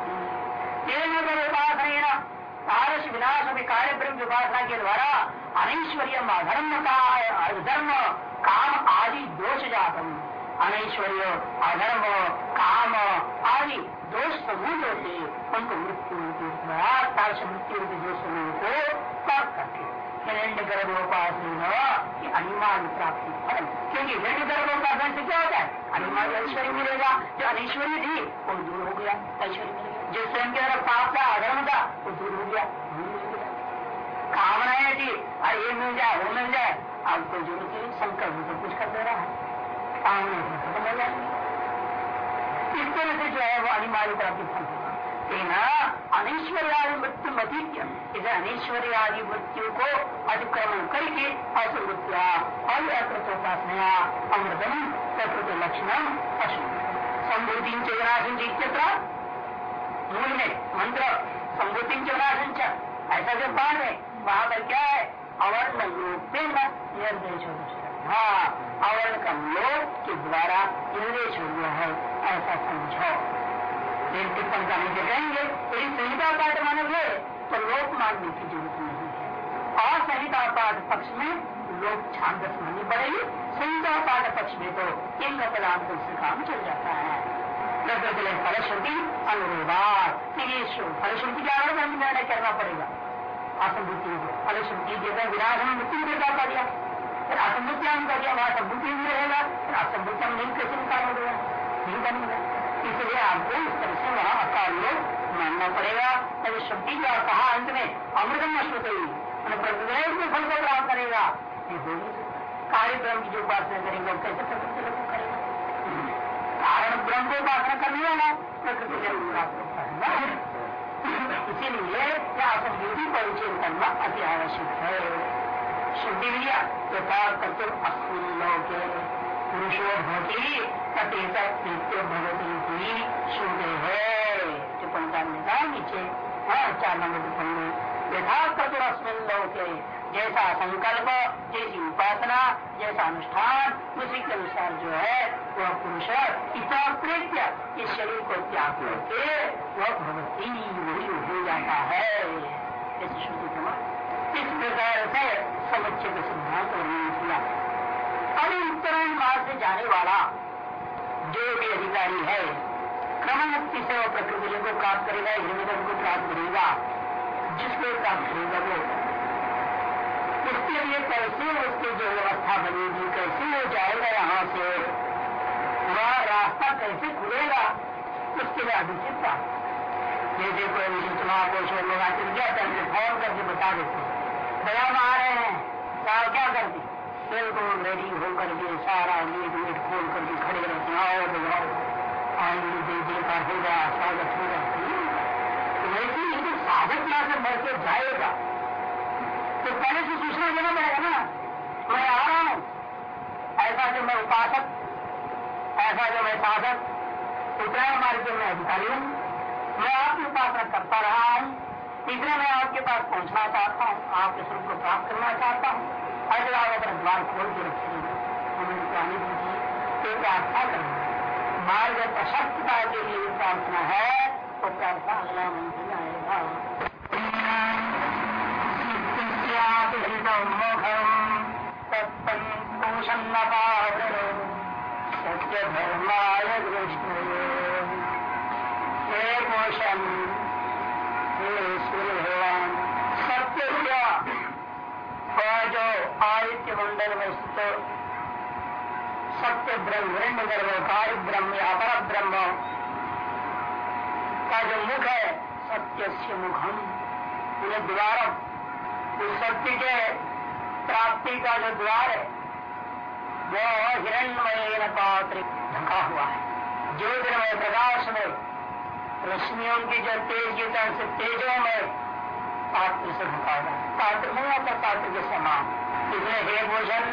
में कार्य ब्रह्म उपासना के द्वारा अनैश्वर्य अधर्म का धर्म काम आदि दोष जातम अनैश्वर्य, अधर्म, काम आदि दोष समूह होते उनको मृत्यु तारस मृत्यु के दोष समूह को कर करके हिरण्य गर्भ की अनिवार्य प्राप्ति फल। क्योंकि हिरण्य से क्या होता है? अनिवार्य ऐश्वर्य मिलेगा। जो अनैश्वर्य थी, वो दूर हो गया। ऐश्वर्य मिलेगा। जो स्वयं के अंदर पाप था, अधर्म था, वो दूर हो गया। कामनाएँ थी और ये मिल जाए, वो मिल जाए। कोई ज़रूरत नहीं संकल्प सब कुछ कर दे रहा है। हो जाएगी इस तरह से जो है वो अनिवार्य मृत्यु अतिक्य इसे अनिश्वर्यादि मृत्यु को अतिक्रमण करके असमृत्या अमृतम प्रकृत लक्षणम अशुभ संभूति चेतनाशंचित्र मूल में मंत्र संभूति चौराशंच ऐसा जो पाठ है वहाँ पर क्या है अवर्ण लोक निर्देश हाँ अवर्ण का लोक के द्वारा निर्देश हो गया है, ऐसा समझो। टिप्पण करने के कहेंगे, यदि संहिता पाठ मानोगे तो लोक मानने की ज़रूरत नहीं है। और संहिता पाठ पक्ष में लोक छांदस माननी पड़ेगी। संहिता पाठ पक्ष में तो एक पदार्थ से काम चल जाता है। फलश्रुति, अनुरोधात। फलश्रुति क्या होगा निर्णय करना पड़ेगा। असंभूति को फलश्रुति देकर विनाश में मृत्यु देता दिया? असंभूति हम दिया, वहाँ संभूति भी रहेगा हम नहीं कैसे निकालोगे नहीं बनेगा। इसलिए आपको इस तरह से वहाँ अकाल लोग मानना पड़ेगा। तभी शक्ति जो कहा अंत में अमृतम अश्वत प्रकृति में फल को प्राप्त करेगा। ये हो नहीं कार्यक्रम की जो उपासना करेंगे कैसे प्रकृति लोग करेगा? कारण ब्रह्म को उपासना करने वाला, प्रकृति इसीलिए क्या असंभूति परिचय करना अति आवश्यक है। शुद्धि लिया यथा करते अस्मिन लोके पुरुषो भवती तटेत भगवती की शुद्ध है टिप्पण करने का नीचे हाँ चार नंबर टिप्पण यथा कर्तुर अस्मिन लोके जैसा संकल्प, जैसी उपासना, जैसा अनुष्ठान, उसी के अनुसार जो है, वह पुरुष इतना प्रेत्य इस शरीर को त्याग करके वह भगवती वही हो जाता है। ऐसी प्रकार से समुच्चय का सिद्धांत वर्णन किया। अब उत्तरायण मार्ग से जाने वाला जो भी अधिकारी है, क्रममुक्ति से वह प्रकृति को प्राप्त करेगा हिरण्य को प्राप्त करेगा, जिसको प्राप्त करेगा वो। उसके लिए कैसे उसकी जो व्यवस्था बनेगी, कैसे वो जाएगा यहाँ से, वह रास्ता कैसे खुलेगा, उसके लिए अभी चिंता जैसे कोई सूचना को शोर लोग आते क्या करते फ़ोन करके बता देते में आ रहे हैं। साहब क्या करते? बिल्कुल रेडी होकर के सारा मीट मीट खोल करके खड़े रहते आओ बजाओ आएँगे दे देता होगा स्वागत होगा तो वैसे ही तो साधक यहाँ से मर के जाएगा। तो पहले से सूचना देना पड़ेगा ना। मैं आ रहा हूँ। ऐसा जो मैं उपासक, ऐसा जो मैं साधक उत्तरायण मार्ग मैं अधिकारी हूँ। मैं आपकी उपासना करता रहा हूँ। तीसरे मैं आपके पास पहुँचना चाहता हूँ आपके स्वरूप को प्राप्त करना चाहता हूँ। अगर आप अपना द्वार खोल के रखिए, हमें आने दीजिए तो प्रार्थना करेंगे। मार्ग प्रशस्तता के लिए प्रार्थना है तो प्रार्थना अगला मंत्र आएगा। सत्य धर्माय कृष्ण हे सूर्य भगवान सत्य जो आदित्य मंडल में स्थित सत्य ब्रह्म हिरण्य गर्भ कार्य ब्रह्म या पर ब्रह्म का जो मुख है सत्य से मुखम। उन्हें द्वार उस सत्य के प्राप्ति का जो द्वार है, वो हिरणमय पात्र ढका हुआ है। ज्योतिर्मय प्रकाश में रश्मियों की जो तेज तरह से तेजों में पात्र से है। पात्र नहीं आता पात्र के समान? इसलिए हे भूषण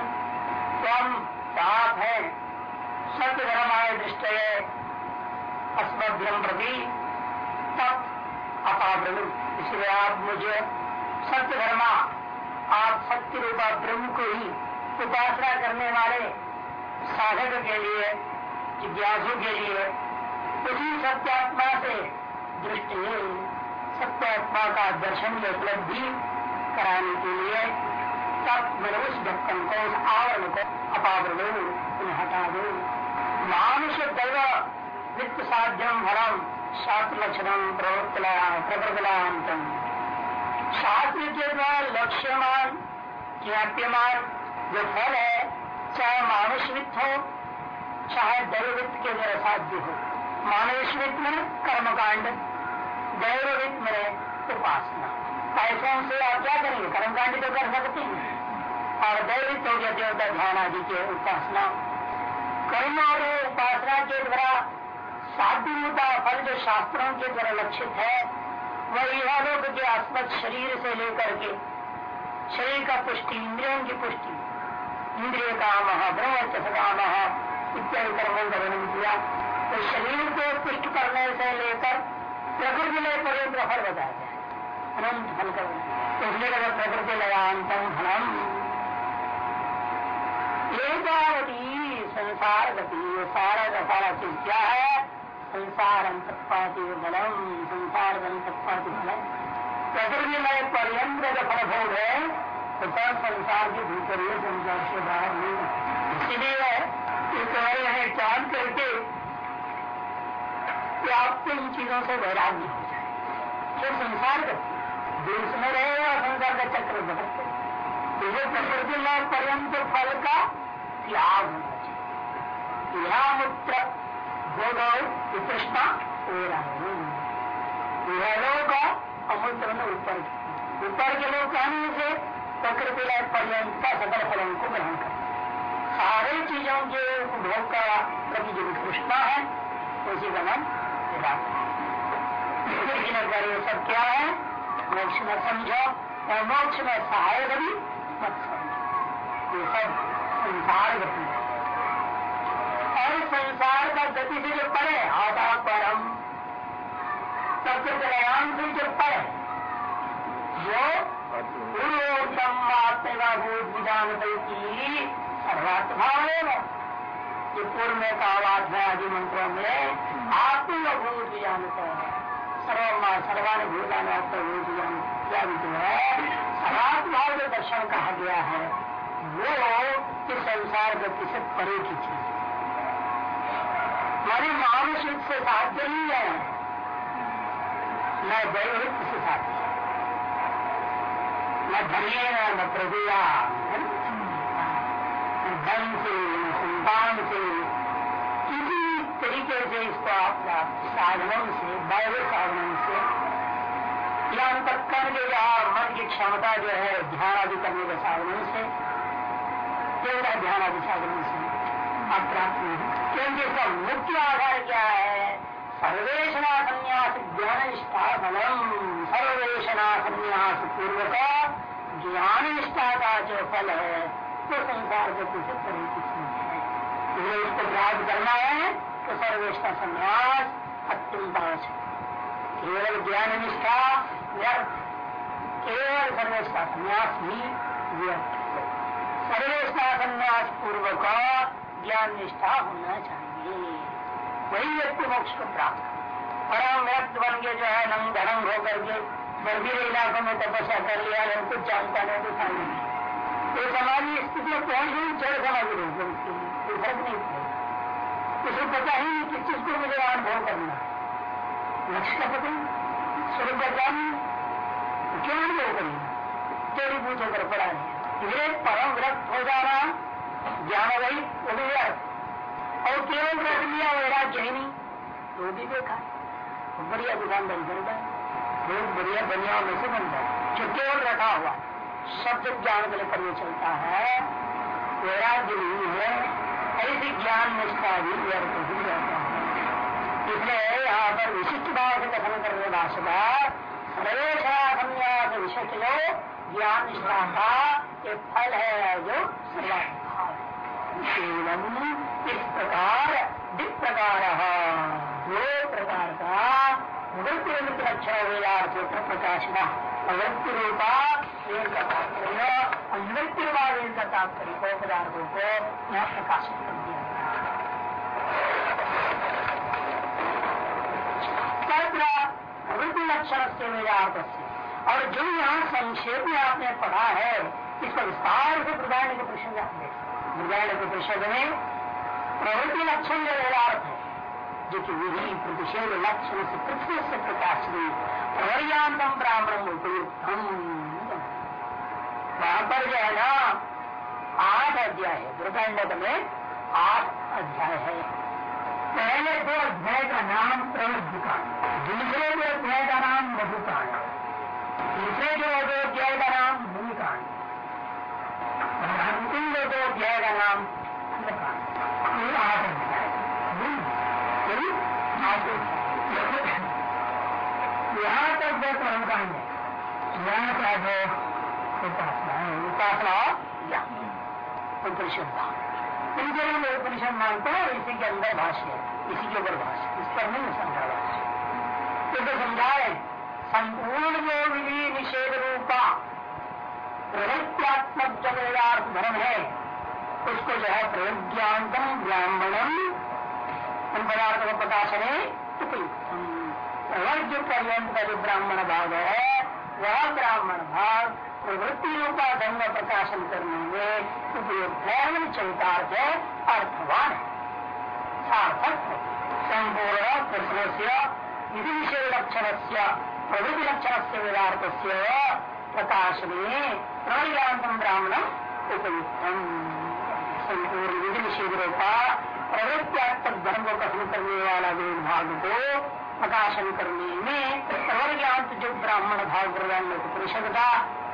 तम साफ़ है। सत्य धर्म आय दृष्ट अस्मभ्रम प्रति तप अपावृणु इसलिए आप मुझे सत्य धर्मा, आप सत्य रूपा ब्रह्म को ही उपासना करने वाले साधक के लिए, जिज्ञासु के लिए उसी सत्यात्मा से दृष्टि सत्यात्मा का दर्शन की उपलब्धि कराने के लिए तब मैंने उस ढक्कन को, उस आवरण को अपावरण उन्हें हटा दो। मानुष दैव वित्त साध्यम फलम शास्त्र लक्षणम प्रवर्तलांतम शास्त्र के द्वारा लक्ष्यमान, ज्ञाप्यमान, जो फल है, चाहे मानुष वित्त हो, चाहे दैववित्त के द्वारा साध्य हो। मानुषवित में कर्मकांड दैववित्त में उपासना। ऐसा से आप क्या करेंगे? कर्मकांड तो कर सकते हैं। और दैवित हो गया देवता ध्यान आदि के उपासना। कर्म और उपासना के द्वारा साध्य होता फल जो शास्त्रों के द्वारा लक्षित है, वह यह लोग के अस्मत शरीर से लेकर के शरीर का पुष्टि, इंद्रियों की पुष्टि। इंद्रिय काम, ब्रह्म काम, इत्यादि कर्मों का वर्णन किया। तो शरीर को पुष्ट करने से लेकर प्रकृति में पर्यंत फल बताया गया अनंत फल तो प्रकृति लगान्तम फलम। एकावती संसार गति, सारा का सारा चीज़ क्या है? संसार अंतपाति बलम, संसार अंतपाति बलम। प्रकृति में पर्यंत का फल भोग है तो सब संसार के भीतर ही संसार से बाहर नहीं इसीलिए चाँद करके कि आपको इन चीज़ों से वैराग्य हो जाए जो संसार का देश में रहेगा संसार का चक्र बदलते तो प्रकृति में पर्यंत फल का त्याग होना चाहिए यह हो रहा है लोग अमूत्र में ऊपर ऊपर के लोग कहने से प्रकृति लायक पर्यंत का सकल फलों को ग्रहण कर सारे चीज़ों के उपभोग का प्रति जो कृष्णा है उसी का नाम वेदांत वो सब क्या है? मोक्ष में समझो और मोक्ष में सहायक भी मत समझो। ये सब संसार गति और संसार का गति से जो पड़े आधा परम प्रकृति से जो पड़े वो पूर्वोत्तम आत्मेवाभूत विधान की सर्वात्माव ये पूर्व में कावात्मा आदि मंत्रों में। आत्मभूत हैं। सर्वमा सर्वान भूतान आत्मभूत इत्यादि जो है। सर्वात्माव जो दर्शन कहा गया है वो इस संसार गति से परे की चीज़ मानी मानुषिक से साध्य नहीं है। न दैविक से साध्य न धनिए न प्रभुया धन से संतान से किसी तरीके से इसको आप साधनों से दैव साधनों से, या अंतकरण के जहाँ मन की क्षमता जो है, ध्यान आदि करने के साधनों से, केवल ध्यान आदि साधनों से आप प्राप्त नहीं क्योंकि इसका मुख्य आधार क्या है? सर्वेशना संन्यास ज्ञान निष्ठा फलम। सर्वेशना संन्यास पूर्वक ज्ञान निष्ठा का जो फल है, वो संसार गति से परे की चीज़ है उसको प्राप्त करना है तो सर्वेश का संन्यास अत्यंत आवश्यक केवल ज्ञान निष्ठा व्यर्थ केवल सर्वेश का संन्यास ही व्यर्थ सर्वेश का संन्यास पूर्वक ज्ञान निष्ठा होना चाहिए। वही व्यक्ति मोक्ष को प्राप्त परम व्यक्त बन के जो है, नंग धड़ंग होकर के बर्फीले इलाकों में तपस्या कर लिया कुछ जानता नहीं तो खाई नहीं। तो समाज स्थिति में पहुँच गई जड़ समाज रही कोई फ़र्क नहीं उसे पता ही नहीं किस चीज़ को मुझे अनुभव करना लक्ष्य का पता नहीं, स्वरूप का ज्ञान क्यों अनुभव करेंगे तेरी पूछो कर पड़ा नहीं। ये परम व्रत हो जाना, ज्ञान वही, वो भी और केवल व्रत लिया वैराग्य ही नहीं। तो भी देखा बढ़िया दुकान बन करता है। बहुत बढ़िया बनिया में से बन जाए जो केवल रखा हुआ शब्द ज्ञान के लिए चलता है वैराग्य नहीं है। ऐसी ज्ञान निष्ठा भी व्यर्थ ही जाता है इसलिए यहाँ पर विशिष्ट भाव से कथन करने भाषा सर्वेशान्यास विशिष्ट जो ज्ञान निष्ठा का एक फल है जो केवलम इस प्रकार दिक प्रकार दो प्रकार का वृत्ति वृत्ति लक्षण वेदार्थ प्रकाशना वृत्ति रूपा वेद का तात्पर्य और निवृत्ति रूपा वेद का तात्पर्य को पदार्थों को यहाँ प्रकाशित कर दिया लक्षण से मेरा से और जो यहाँ संक्षेप में आपने पढ़ा है इसका विस्तार से प्रधान के प्रश्न प्रधान के प्रश्न में प्रवृत्ति लक्षण जो वेदार्थ है। जो कि विधि प्रतिषेध लक्षण से पृथ्वी से प्रकाश प्रवर्यांतम ब्राह्मण वहाँ पर जो है ना? आठ अध्याय। है वृतांड में आठ अध्याय है। पहले दो अध्याय का नाम प्रवृत्तिकांड दूसरे दो अध्याय का नाम मधुकांड तीसरे जो दो अध्याय का नाम भूमिकांड अंतिम जो दो अध्याय का नाम अंधकांड आठ अध्याय। यहाँ तक जो कर्मकांड है, यहाँ का जो उपासना है। उपासना या उपनिषद इनके लिए उपनिषद मानते हैं इसी के अंदर भाष्य इसी के ऊपर भाष्य इस पर नहीं समझा भाष्य तो समझाए संपूर्ण जो विधि निषेध रूपा प्रवृत्त्यात्मक जो धर्म है उसको जो है प्रज्ञातम ब्राह्मणम उन पदार्थ का प्रकाशन है जो पर्यंत का जो ब्राह्मण भाग है वह ब्राह्मण भाग प्रवृत्ति रूपा धर्म प्रकाशन करने में उपयोग चरितार्थ है अर्थवान है। सार्थक संपूर्ण प्रश्न से विधि विषय लक्षण से प्रवृत्ति लक्षण से वेदार्थ से प्रकाशने प्रणिलांतम ब्राह्मणम उपयुक्तम संपूर्ण विधि निषेध रूपा प्रवृत्त्यात्मक धर्म को कथन करने वाला वेद भाग को प्रकाशन करने में प्रवर्ज्ञांत जो ब्राह्मण भाग प्रदान परिषद का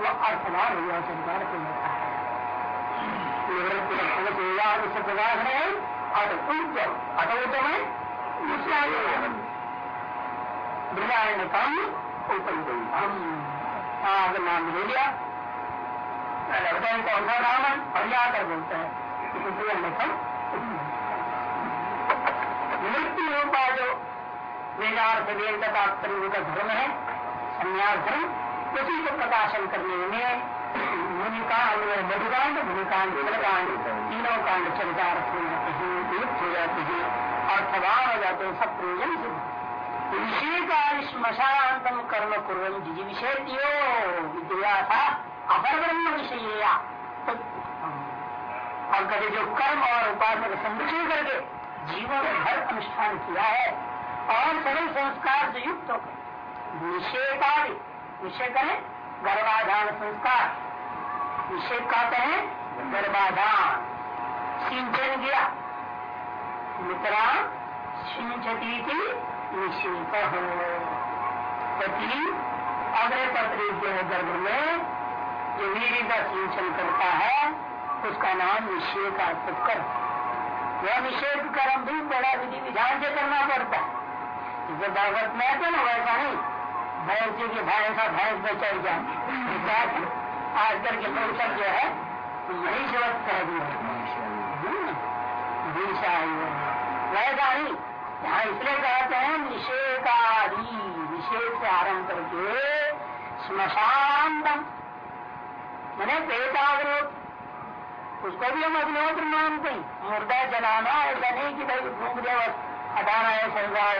वह अर्थवान हुआ संकार को लेता है निवृत्ति प्रकाश अटउद्यम अटउद्यम ब्रजायन कम उपयुक्तम आगे नाम ले लिया। लगता कौन सा नाम और जाकर बोलते निवृत्ति रूपा जो वेदार्थ वेद का तात्पर्य का धर्म है, संन्यास धर्म, उसी को प्रकाशन करने में मुनिकांड मधुकांड जलकांड तीनों कांड चरितार्थ हो जाते हैं हो जाते हैं, अर्थवान हो जाते हैं, सब प्रयोजन का कर्म कुरन विषय विद्या था अपर ब्रह्म विषय और कभी जो कर्म और उपासना का संरक्षण करके जीवन भर अनुष्ठान किया है और सभी संस्कार से युक्त होकर निषेधादि निषेध करें, गर्भाधान संस्कार। निषेध कहते हैं, गर्भाधान। सिंचन किया। मित्रा, सिंचती थी, निषेध हो। पति, अग्रे पत्री के गर्भ में जो वीर का सिंचन करता है, उसका नाम निषेध कर। वह निषेध कर्म भी बड़ा विधि विधान से करना पड़ता है। जैसे भागवत में आते ना वैसा नहीं भैंस के भैंस भैंस में चढ़ जाए। आज कल के परिषद जो है, यही शब्द कह दिशा वैसा नहीं यहाँ इसलिए कहते हैं निषेधादि निषेध से आरंभ करके श्मशान मैंने पेटाग्रोध उसको भी हम अग्निहोत्र मानते हैं। मुर्दा जलाना ऐसा नहीं कि भाई गया बस। हटाना है संसार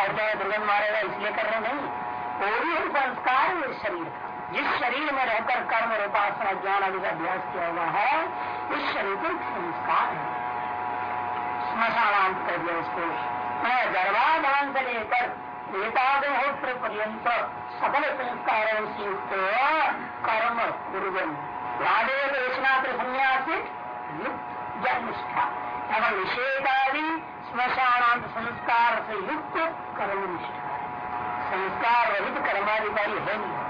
हट जाए दुर्गंध मारेगा इसलिए कर रहे नहीं। वो भी संस्कार है शरीर का। जिस शरीर में रहकर कर्म और उपासना, ज्ञान आदि का अभ्यास किया हुआ है उस शरीर को संस्कार है। स्मशानांत कर दिया उसको। गर्भाधान से लेकर एकाग्रहोत्र पर्यंत सकल संस्कारों कर्म गुरुजन राधेव रचनात्र संन्यास युक्त जन्मिष्ठा एवं निषेधादि स्मशानांत संस्कार से युक्त कर्मनिष्ठ। संस्कार रहित कर्माधिकारी है नहीं।